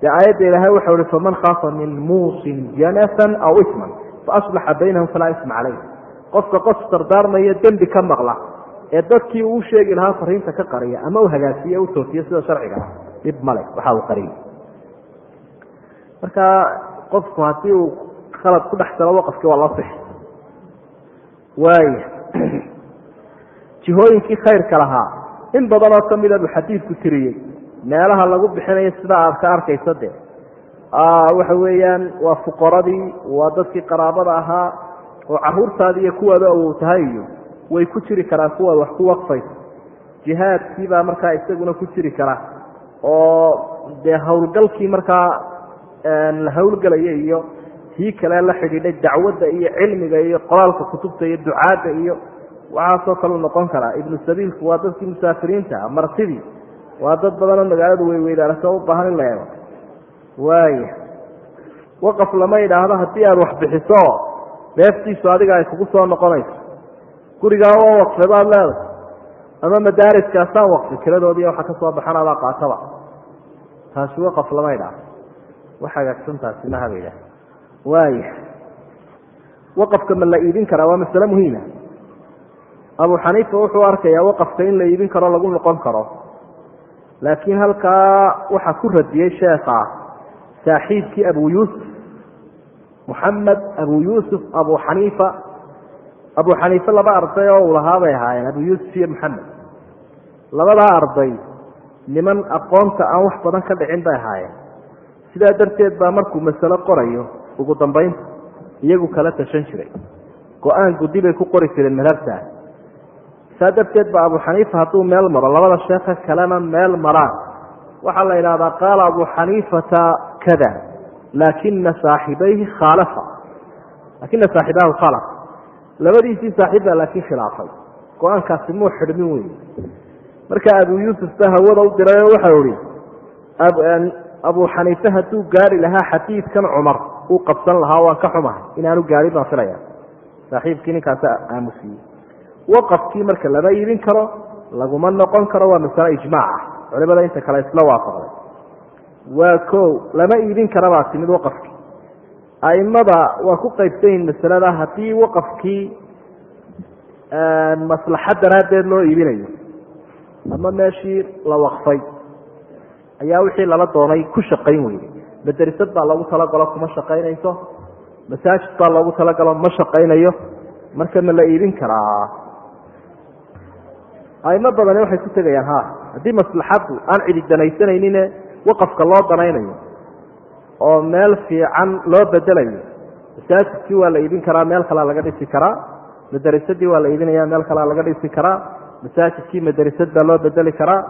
dee aayadda ilaahay waxau ihi faman khaafa min muusin janafan aw isman faaslaxa baynahum falaa isma calayh. Qofka qof dardaarmaya dembi ka maqla ee dadkii uu sheegi lahaa fariinta ka qariya ama u hagaasiye u toosiye sida sharciga dhib male waxa uu qariy marka qofku haddii uu khalad ku dhex daro waqafkii waa loo sixi waaya jihooyinkii khayrka lahaa in badanoo kamida buu xadiidku tiriyey meelaha lagu bixinayo sidaa aad ka arkayso de waxa weeyaan waa fuqaradii waa dadkii qaraabada ahaa oo caruurtaadi iyo kuwaada awow tahay iyo way ku jiri karaan kuwaad wax ku waqfayso jihaadkiibaa markaa isaguna ku jiri kara oo dee howlgalkii markaa la howlgelaya iyo kii kale la xidhiidhay dacwadda iyo cilmiga iyo qoraalka kutubta iyo ducaadda iyo waxaasoo kaleu noqon karaa ibnu sabiilku waa dadkii musaafiriinta martidii waa dad badanoo magaaladu weyweydaaraso u baahan in la waaya waqaf lama idhaahdo haddii aad wax bixiso deeftiisu adiga ay kugu soo noqonayso. Gurigaa waa waqfe baad leedahay. Ama madaariskaasaan waqfi kiradoodii waxa ka soo baxan adaa qaataba. Taasi waqaf lama idhaahdo. Wax hagaagsan taasi maha ba idhaah waaya waqafka ma la iibin karaa waa masale muhiima abu xaniifa wuxuu arkayaa waqafka in la iibin karo lagu noqon karo laakiin halkaa waxaa ku radiyey sheekha saaxiibkii abu yuusuf muxamed abu yuusuf abu xaniifa abu xaniife laba arday oo uu lahaa bay ahaayeen abu yuusuf iyo maxamed labadaa arday niman aqoonta aan wax badan ka dhicin bay ahaayeen. Sidaa darteed baa markuu masalo qorayo ugu dambaynta iyagu kala tashan jiray. Go'aan guddi bay ku qori jireen madhabtaa saa darteed ba abu xaniifa hadduu meel maro labada sheekha kalena meel maraan waxaa la yidhahdaa qaala abu xaniifata kada laakina saaxibayhi khaalafa. Laakina saaxibaahu khalafa labadiisii saaxiib baa laakiin khilaafay. Go'aankaasi muu xidhmin wey marka abu yuusuf ba hawada u diray oo waxau ihi abu xaniife hadduu gaari lahaa xadiidkan cumar uu qabsan lahaa waan ka xumahay. Inaanu gaarin baan filaya saaxiibkii ninkaasa aamusiyey waqafkii marka lama iibin karo laguma noqon karo waa masalo ijmaac ah. Culimada inta kale isla waafaqday. Waa ko lama iibin kara baa timid waqafkii. Aimada waa ku qaybsan yihiin masalada haddii waqafkii maslaxad daraaddeed loo iibinayo ama meeshii la waqfay ayaa wixii lala doonay ku shaqayn weyday maderisad baa loogu talagalo kuma shaqaynayso masaajid baa loogu talagalo ma shaqaynayo. Marka ma la iibin karaa aimo badani waxay ku tegayaan ha haddii maslaxaddu aan cidi danaysanaynin waqafka loo danaynayo oo meel fiican loo bedelayo masaajidkii waa la iibin karaa meel kalea laga dhisi karaa madarisadii waa la iibinaya meel kalea laga dhisi karaa masaajidkii madrasad baa loo bedeli karaa.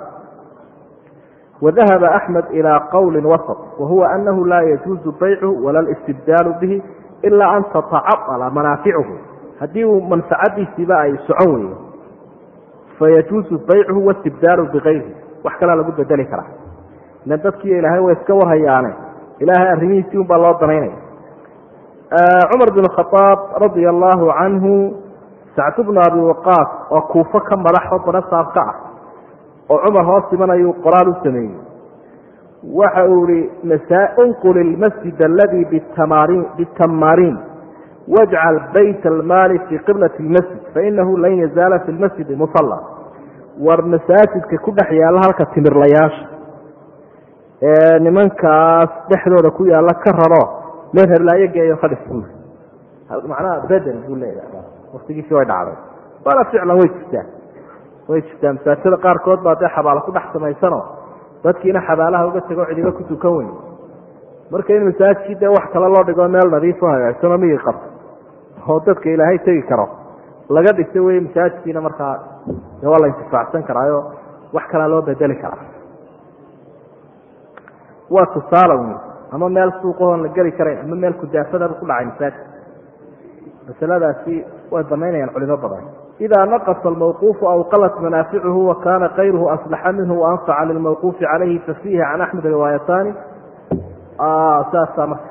Wadahaba axmed ilaa qowli wasط wahuwa anahu laa yajuuzu baychu wala listibdaalu bihi ilaa an tatacadala manaaficuhu. Haddii uu manfacadiisiiba ay socon weydo fayajuuzu baychuhu wastibdaalu bikayrihi wax kalaa lagu bedeli karaa ilan dadkii ilaahay way iska warhayaane ilaahay arrimihiisii un baa loo danaynaya cumar bin khaaab radia allaahu canhu sacd bnu abi waqaas oo kuufo ka madaxo banasaab ka ah oo cumar hoos imanayuu qoraal u sameeyey waxa uu ihi unqul ilmasjid aladii bitamariin wajcal bayt almaali fii qiblati lmasjid fainahu lan yazaala fi lmasjidi musala war masaajidka ku dhex yaalla halka timirlayaasha. Ee nimankaas dhexdooda ku yaalla ka raro meel herlaayo geeyo ka macnaha bedel buu leeyahay. Waktigiisii way dhacday. Waana ficlan way jirtaa way jirtaa masaajida qaarkood baa dee xabaalo ku dhex samaysano. Dadkiina xabaalaha uga tego cidiba ku tukan weyn. Marka in masaajidkii dee wax kale loo dhigo meel nadiifo hagaagsanoo miyii qabto oo dadka ilaahay tegi karo. Laga dhigto wey masaajidkiina markaa de waa la intifaacsan karaayo wax kalaa loo bedeli karaa. Waa tusaale wy ama meel suuqahoon la geli karayn ama meel kudaafadaba ku dhacay masaajid. Masaladaasi way banaynayaan culimo badan. Idaa naqasa almawquufu aw qalat manaaficuhu wa kaana kayruhu aslaxa minhu waanfaca lilmawquufi calayhi fafiihi can axmed riwaayataani. Saasaa marka.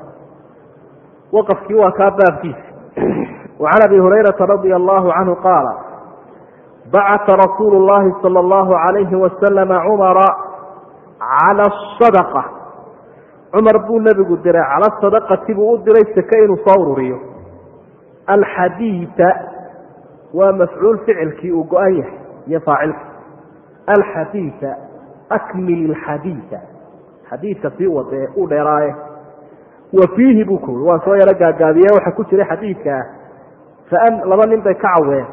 Waqafkii waa kaa baabkiisa wacan abi hurayrata radia allahu canhu qaala bacata rasuulu llahi sala allahu alayhi wasalama cumara cala asadaqa cumar buu nebigu diray cala sadaqati buu u diray seke inuu soo ururiyo alxadiida waa mafcuul ficilkii uu go-an yahay iyo faacilka alxadiida akmil alxadiida xadiidka sii wade u dheeraaye wa fiihi buu ku waan soo yaro gaagaabiye waxa ku jiray xadiidka laba nin bay ka caween.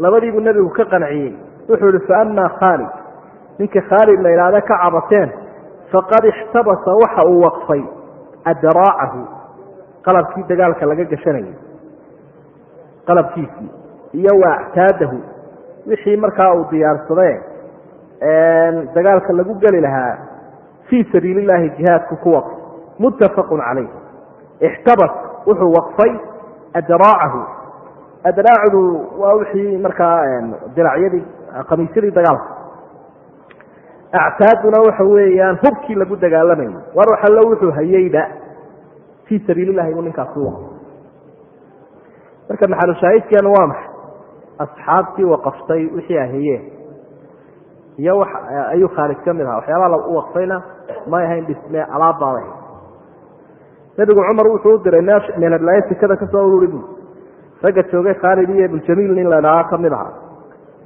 Labadiibuu nebigu ka qanciyey. Wuxuu ihi faama khaalid. Ninka khaalid la yidhaahda ka cabateen faqad ixtabasa waxa uu waqfay adraacahu. Qalabkii dagaalka laga gashanayay qalabkiisii. Iyo waactaadahu wixii markaa uu diyaarsadee dagaalka lagu geli lahaa fii sabiili llahi jihaadku ku waqf muttafaqun calayh ixtabas wuxuu waqfay adraacahu adraacdu waa wixii markaa diracyadii khamiisyadii dagaalka. Actaaduna waxa weeyaan hubkii lagu dagaalamayay war waxallo wuxuu hayeyba fii sabiili llahi buu ninkaasi waqf marka maxalushaahidkeenu waa maxay asxaabtii waqaftay wixii ay hayeen. Iyo ayuu khaalid ka mid ahaa. Waxyaabaha u waqfayna may ahayn dhisme alaabbaabay nebigu cumar wuxuu u diray meelheblaayo sekada ka soo ururi bu ragga joogay khaalid iyo ibnujamiil nin la dhahaa ka mid ahaa.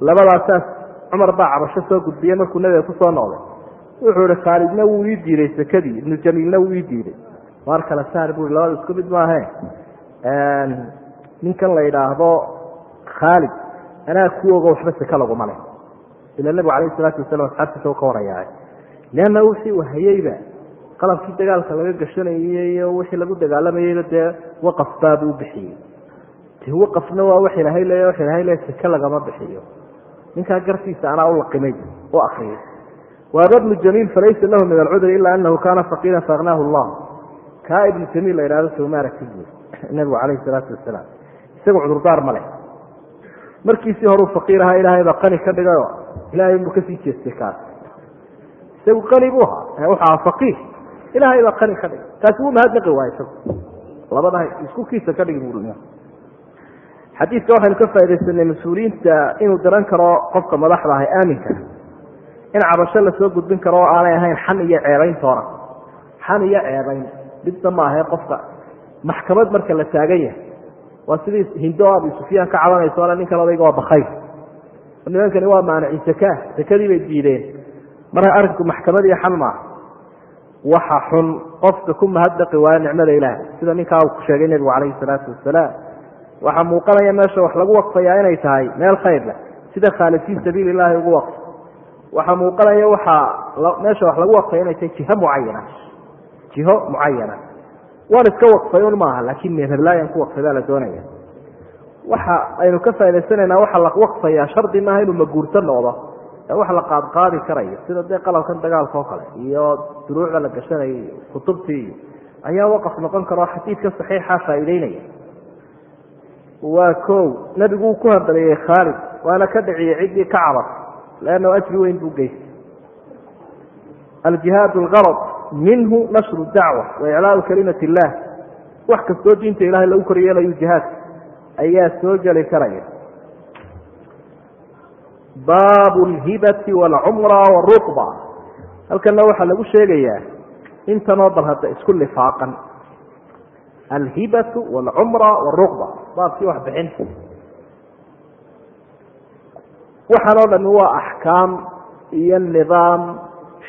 Labadaasaas cumar baa cabasho soo gudbiyey markuu nebiga ku soo noqday. Wuxuu ihi khaalidna wuu ii diiday sekadii. Ibnu jamiilna wuu ii diiday. Waar kala saar bui labada isku mid maahe ninkan la yidhaahdo khaalid anaa ku ogo waxba seke laguma leh. Ila nebigu calayhi salaatu wasalam asxaabtiisa u ka warayaa leanna wixii uu hayeyba qalabkii dagaalka laga gashanayey iyo wixii lagu dagaalamayeyba dee waqaf baabuu u bixiyey waqafna waa wax ilahay leeya wax ilahay leeya seke lagama bixiyo. Ninkaa gartiisa anaa u laqimay u akriyay waaba bnu jamiil falaysa lahu min alcudri ila anahu kaana faqiiran faaknaahu llah kaa ibnu jamiil la yidhahdo sowma aragti buuri nebigu calayhi salaatu wasalaam. Isagu cudurdaar ma leh. Markiisii horuu faqiir ahaa ilaahay baa qani ka dhigayo ilaahay buu ka sii jeestay kaas. Isagu qani buu ahaa wuxu aha faqiir. Ilaahay baa qani ka dhigay. Taasi wuu mahadnaqi waaya isagu. Labada isku kiisa ka dhigi bui xadiidka waxaynu ka faa'idaysanay mas'uuliyiinta inuu daran karo qofka madaxda ah ee aaminka. In cabasho la soo gudbin karo oo aanay ahayn xan iyo ceebayntoona xan iyo ceebayn. Midna ma ahe qofka. Maxkamad marka la taagan yahay. Waa sidii hindo abi sufyaan ka cabanayso le ninkan odayga waa bakayr nimankani waa maanici saka sakadii bay diideen. Marka arrinku maxkamad iyo maaha waxa xun. Qofka ku mahadnaqi waayo nicmada ilaahay sida ninkaa ku sheegay nebigu calayhi salaatu wasalaam waxaa muuqanaya meesha wax lagu waqfayaa inay tahay meel khayr leh sida khaalid fii sabiili illaahi ugu waqfa waxaa muuqanaya waxaa meesha wax lagu waqfaya inay tahay jiho mucayana jiho mucayana waan iska waqfay un maaha laakin meherlaayan ku waqfay baa la doonaya. Waxa aynu ka faa'idaysanaynaa waxa la waqfayaa shardi maaha inuu maguurto noqdo ee wax la qaadqaadi karayo sida dee qalabkan dagaalka oo kale iyo duruucda la gashanayay kutubtii ayaa waqaf noqon karo xadiidka saxiixa faa'iideynaya waa ko nebigu uu ku hadaleeyey khaalid. Waana ka dhiciyey ciddii ka cabas leanno ajri weyn buu geystay. Aljihaad algarad minhu nashru dacwa wa iclaau kalimati illah. Wax kastoo diinta ilahay lagu koryeelayo jihaadka ayaa soo geli karaya. Baabu alhibati waalcumra waruqba halkanna waxaa lagu sheegayaa intanoo bal hadda isku lifaaqan alhibatu waalcumra waruqba baabkii waxbixinta waxaan oo dhami waa axkaam iyo nidaam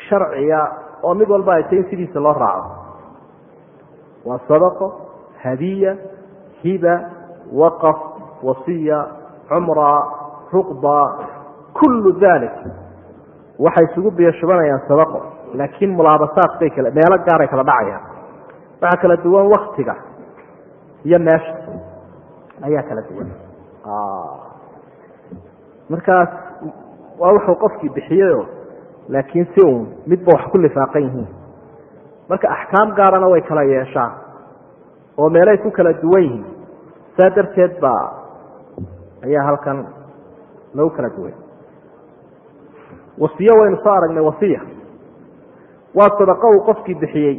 sharciga oo mid walba ay tahay in sidiisa loo raaco waa sadaqo hadiya hiba waqaf wasiya cumra ruqba kullu dalik waxay isugu biyo shubanayaan sadaqo laakiin mulaabasaad bay kale meelo gaaray kala dhacayaan waxaa kala duwan waktiga iyo meesha. Ayaa kala duwan. Markaas waa wuxuu qofkii bixiyeyo laakiin si uun midba wax ku lifaaqan yihiin. Marka axkaam gaarana way kala yeeshaan oo meelay ku kala duwan yihiin. Saa darteed baa ayaa halkan lagu kala duwan. Wasiyo waynu soo aragnay wasiya. Waa sadaqo uu qofkii bixiyey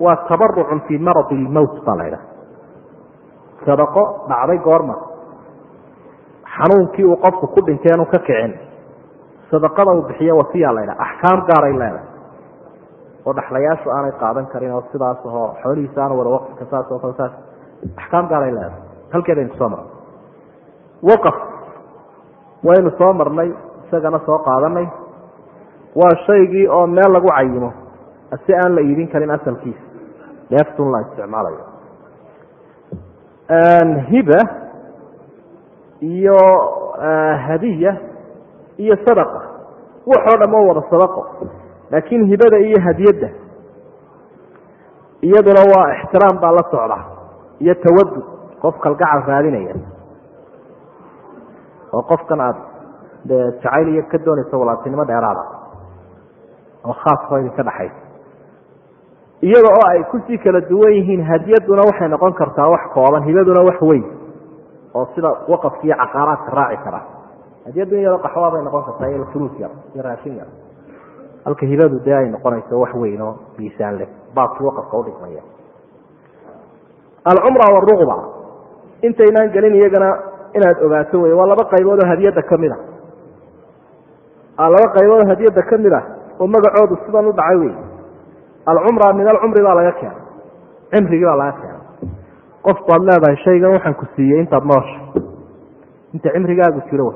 waa tabarucun fii maradi ilmowt baa la sadaqo dhacday goorma. Xanuunkii uu qofku ku dhintay anu ka kicin. Sadaqada uu bixiye wasiya la axkaam gaaray leedahay. Oo dhaxlayaashu aanay qaadan karin oo sidaas ahoo xoolihiisa aanu wada waqfka saas oo kale saas. Axkaam gaaray leedahay. Halkeedaynu soo marnay. Waqaf waynu soo marnay isagana soo qaadanay. Waa shaygii oo meel lagu cayimo. Si aan la iibin karin asalkiisa deeftun la isticmaalayo hiba iyo hadiya iyo sadaqa. Waxoo dham oo wada sadaqo laakiin hibada iyo hadiyadda. Iyaduna waa ixtiraam baa la socda iyo tawadud qof kalgacal raadinaya. Oo qofkan aada de jacayl iyo ka doonaysa walaaltinimo dheeraada oo khaaskoo idinka dhaxaysa iyada oo ay ku sii kala duwan yihiin hadiyaduna waxay noqon kartaa wax kooban hibaduna wax weyn oo sida waqafka iyo caqaaraadka raaci kara. Hadiyaddu in yaro qaxwaa bay noqon kartaa iyo fuluus yar iyo raashin yar. Halka hibadu dee ay noqonayso wax weyn miisaan leh baabkii waqafka udhigmaya alcumra waruqba intaynaan gelin iyagana inaad ogaato wey waa laba qaybood oo hadiyadda ka mid a laba qaybood oo hadiyadda ka mid ah oo magacoodu sidan u dhacay wey alcumra min alcumri baa laga keenay. Cimrigii baa laga keenay. Qof baad leedahay shaygan waxaan ku siiyey intaad noosha inta cimrigaagu jiro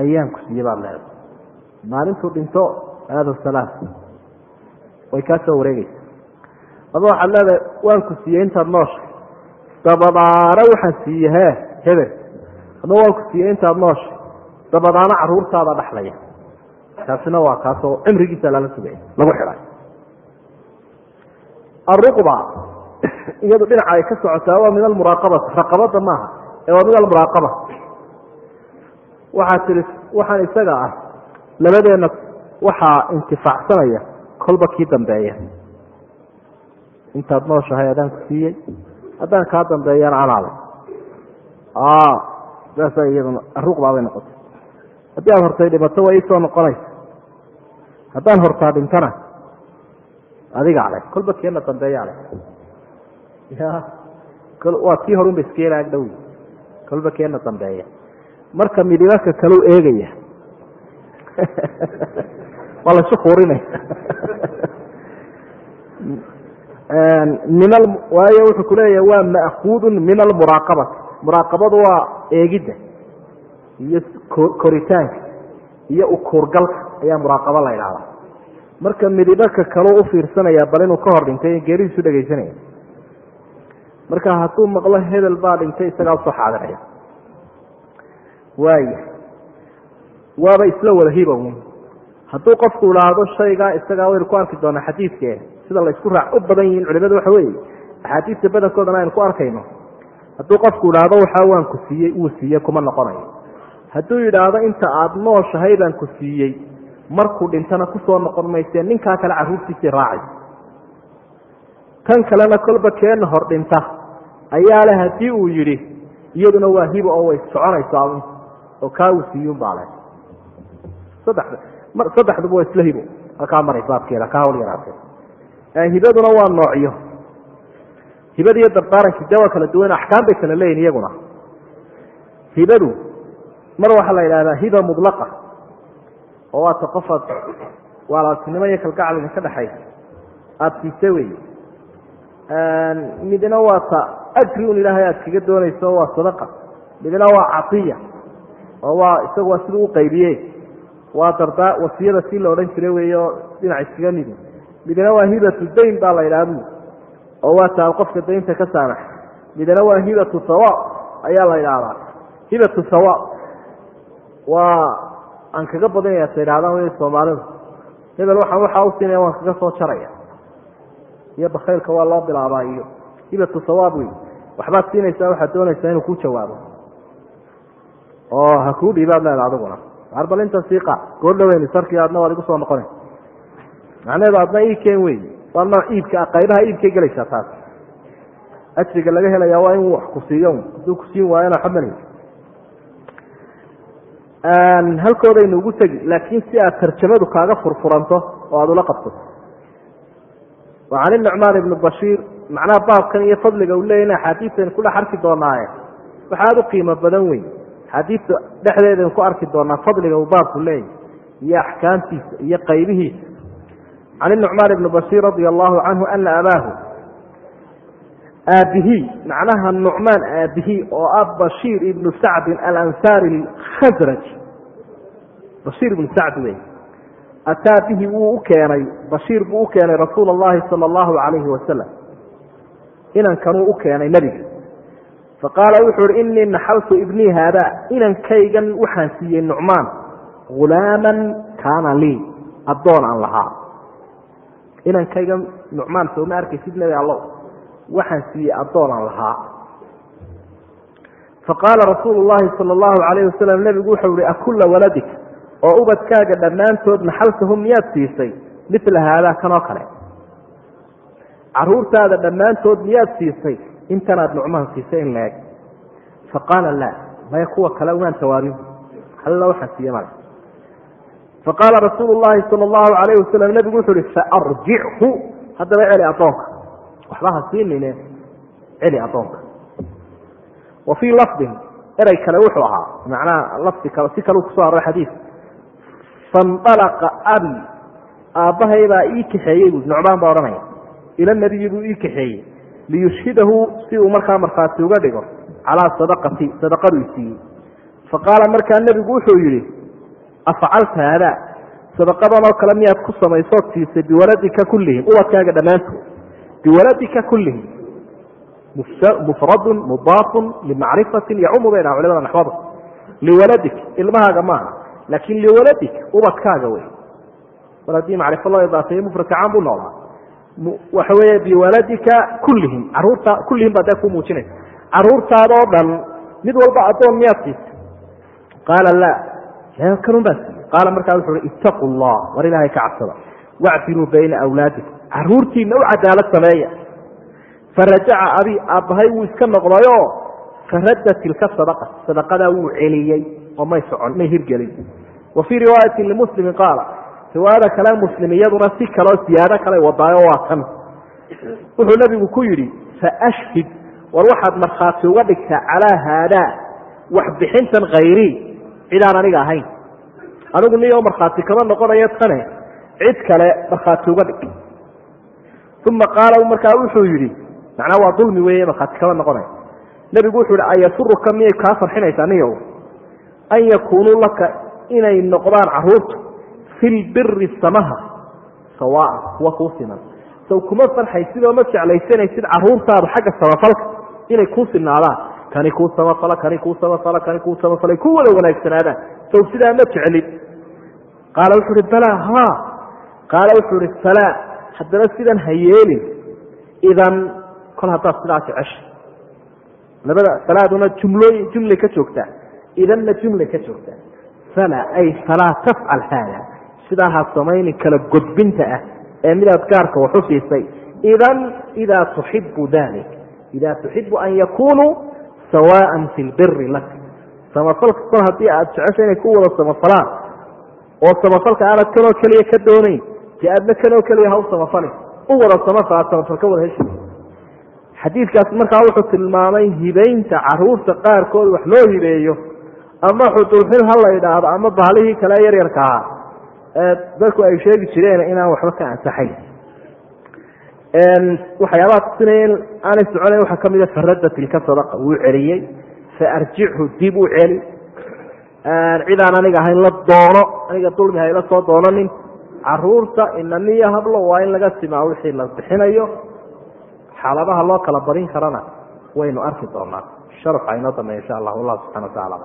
ayaan ku siiyey baad leedahay. Maalintuu dhinto aado salaam. Way kaa soo wareegeysa aba waxaad leedahay waan ku siiyey intaad noosha dabadaana waxaan siiye he hebel ama waan ku siiyey intaad noosha dabadaana caruurtaada dhaxlaya. Kaasina waa kaasoo cimrigiisa lala sugaya lagu xidhay aruqba iyadu dhinaca ay ka socotaa waa min almuraaqabati raqabada maaha ee waa min almuraaqaba waxaa tihi waxaan isaga ah labadeenna waxaa intifaacsanaya kolba kii dambeeya intaad nooshahay adaan ku siiyey haddaan kaa dambeeyana anaada saasa iyaduna aruqbaa bay noqotay haddii aad hortay dhimato waa iisoo noqonaysa haddaan hortaa dhintana adiga ale kolba keena dambeeya ale. Waa tii horunba iskeela ag dhow. Kolba keena dambeeya marka midibaka kalau eegaya. Waa laysu kuurinaya min waayo wuxuu kuleeyahay waa ma'kuudun min almuraaqabati muraaqabadu waa eegidda iyo koritaanka iyo ukuurgalka ayaa muraaqabo la idhahdaa marka midibaka kaluu ufiirsanaya bal inuu ka hor dhintay geeridiisu dhegaysanaya. Marka hadduu maqlo hebel baa dhintay isagaa u soo xaadiraya waaya waaba isla wada hibown hadduu qofku idhaahdo shaygaa isagaa waynu ku arki doonaa xadiidkee sida la isku raac u badan yihiin culimadu waxa weeye. Axaadiista badankoodana aynu ku arkayno. Hadduu qofku idhaahdo waxaa waan ku siiyey uu siiyey kuma noqonayo. Hadduu yidhaahdo inta aada nooshahay baan ku siiyey markuu dhintana ku soo noqon maysee ninkaa kale carruurtiisii raacay. Tan kalena kolba keena hor dhinta. Ayaa leh haddii uu yidhi iyaduna waa hibo oo way soconaysaa oo kaa uu siiyun baa leh. Sadexda saddexduba waa isla hibo. Halkaa maray baabkeeda kaa hawl yaraatee hibaduna waa noocyo. Hibada iyo dardaaranki de waa kala duwan axkaam bay kala leeyihiin iyaguna. Hibadu mar waxaa la yidhahdaa hiba mudlaqa oo waata qofaad waalaaltinimo iyo kalgacal idinka dhexaysa aada siise wey midna waa ta ajri un ilaahay aad kaga doonayso waa sadaqa. Midna waa caiya oo waa isagu waa siduu uqaybiye waa dardaa wasiyada si la odhan jira wey oo dhinac iskaga midi midna waa hibatu dayn baa la yidhahda oo waa taa qofka daynta ka saamax midna waa hibatu hawaab ayaa la yidhaahdaa. Hibatu hawaab waa aan kaga badanaya ta yidhahdaan wey soomaalidu hebel waxaan waxaa usiinaya waan kaga soo jaraya. Iyo bakaylka waa loo bilaabaa iyo hibatu hawaab wey waxbaad siinaysaa waxaad doonaysaa inuu ku jawaabo. Oo ha kuu dhiibaad leeda adiguna. Ar bal inta siiqa goordhaweyn sarkii aadna waad igu soo noqona macnaheedu adna iibkeen wey waa nooc iibka qaybaha iibkay gelaysaa taas. Ajriga laga helaya waa in wax ku siiyo. Hadduu ku siin waayona xamali halkoodaynu ugu tegi laakiin si aad tarjamadu kaaga furfuranto oo aada ula qabsato wa can inucmaan ibni bashiir macnaha baabkan iyo fadliga uu leeyahna axaadiisaynu ku dhex arki doonaaye waxa aada u qiimo badan weyn. Axaadiista dhexdeedaynu ku arki doonaa fadliga uu baabku leeyahy iyo axkaamtiisa iyo qaybihiisa. Can inucmaan ibni bashiir radia allahu canhu ana abaahu aabihii macnaha nucmaan aabihii oo ah bashiir ibnu sacdin alansaari alkhasraj bashiir ibnu sacd wey ataa bihi wuu u keenay bashiir buu u keenay rasuula allahi sala allahu calayhi wasalam inankanuu u keenay nebiga. Faqaala wuxuu uhi inii naxaltu ibnii haada inankaygan waxaan siiyey nucmaan hulaaman kaana lii addoon aan lahaa. Inankaygan nucmaan sooma arkaysid nebi allow waxaan siiyey addoon aan lahaa. Faqaala rasuulu llahi sala allahu calayhi wasalam nebigu wuxuu ihi akulla waladik oo ubadkaaga dhammaantood naxaltahum miyaad siisay? Mila haadaa kanoo kale. Caruurtaada dhammaantood miyaad siisay? Intanaad nucmaan siisay in la eg faqaala laa maya kuwa kale umaan jawaabin. Alla waxaan siiye male. Faqaala rasuulu llahi sala allahu calayhi wasalam nebigu wuxuu ihi faarjichu haddaba celi addoonka waxba ha siinine celi addoonka. Wa lafdin erey kale wuxuu ahaa macnaha lafdi kale si kale ku soo aroray xadiis. Faindalaqa abi aabbahay baa ii kaxeeyey bu nucmaan baa odhanaya ila nabiyi buu ii kaxeeyey liyushhidahu si uu markaa markhaati uga dhigo calaa sadaqati sadaqadu i siiyey. Faqaala markaa nebigu wuxuu yidhi afacalta haadaa sadaqadan oo kale miyaad ku samaysood siisay biwaladika kullihim ubadkaaga dhammaantood biwaladika kullihim mufradun mudaafun limacrifatin yacumu bay dhaha culimada naxwada liwaladik ilmahaaga maaha laakin liwaladik ubadkaaga wey mar haddii macrifo loo idaafeeye mufradka caan buu noolaa waxa weeye biwaladika kullihim carruurta kullihim baa dee ku muujinaysa caruurtaadoo dhan mid walba addoon miyaad siisay qaala laa kanun baa siiyey qaala markaa wuxuu hi ittaqu llah war ilaahay ka cabsada wacdiluu bayna awlaadikum caruurtiina u cadaalad sameeya. Farajaca abi aabbahay wuu iska noqdayo faradda tilka sadaqa. Sadaqadaa wuu celiyey oo may socon may hirgelin. Wa fii riwaayatin limuslimin qaala riwaayada kale muslim iyaduna si kaleo siyaado kale wadaayo waa kan wuxuu nebigu ku yidhi faashhid war waxaad markhaati uga dhigtaa calaa haadaa waxbixintan khayrii cidaan aniga ahayn. Anigu niyo markhaati kama noqonayo tane cid kale markhaati uga dhig uma qaala markaa wuxuu yidhi macnaa waa dulmi weeye markhaati kama noqonaya nebigu wuxuu yihi ayasuruka miyay kaa farxinaysaa niyow an yakuunuu laka inay noqdaan caruurtu fi lbiri samaha sawaan kuwa kuu siman saw kuma farxay sidoo ma jeclaysanaysid caruurtaadu xagga samafalka inay kuu sinaadaan kani kuu samafala kani kuu samafala kani kuu samafalay ku wada wanaagsanaadaan saw sidaa ma jeclid qaala wuxuu ihi balaa ha qaala wuxuu ihi falaa haddana sidan ha yeelin idan kol haddaad sidaa jecesha labada salaaduna jumlooy jumlay ka joogtaa idanna jumlay ka joogtaa falaa ay falaa tafcal haada. Sidaa ha samaynin kala godbinta ah ee midaad gaarka waxu siisay idan idaa tuxibu dalik idaa tuxibu an yakunuu sawaan fi lbiri lak. Samafalka kol haddii aad jecesha inay ku wada samafalaan oo samafalka aanad kanoo keliya ka doonayn dee aadna kanoo keliya ha u samafalin u wada samafal aad samafal ka wada heshi xadiidkaas markaa wuxuu tilmaamay hibaynta carruurta qaarkood wax loo hibeeyo ama xudulxil ha la idhaahdo ama bahlihii kale yaryarka ahaa ee dadku ay sheegi jireen inaan waxba ka ansaxayn waxyaabaha tusinaya in aanay soconayn waxaa ka mida farada tilka sadaqa wuu celiyey faarjichu dib u celi cidaan aniga ahayn la doono aniga dulmi hayla soo doonanin carruurta inaniyo hablo waa in laga simaa wixii la bixinayo. Xaaladaha loo kala badin karana waynu arki doonaa. Sharxa inoo dambeya insha allah subxana wa tacala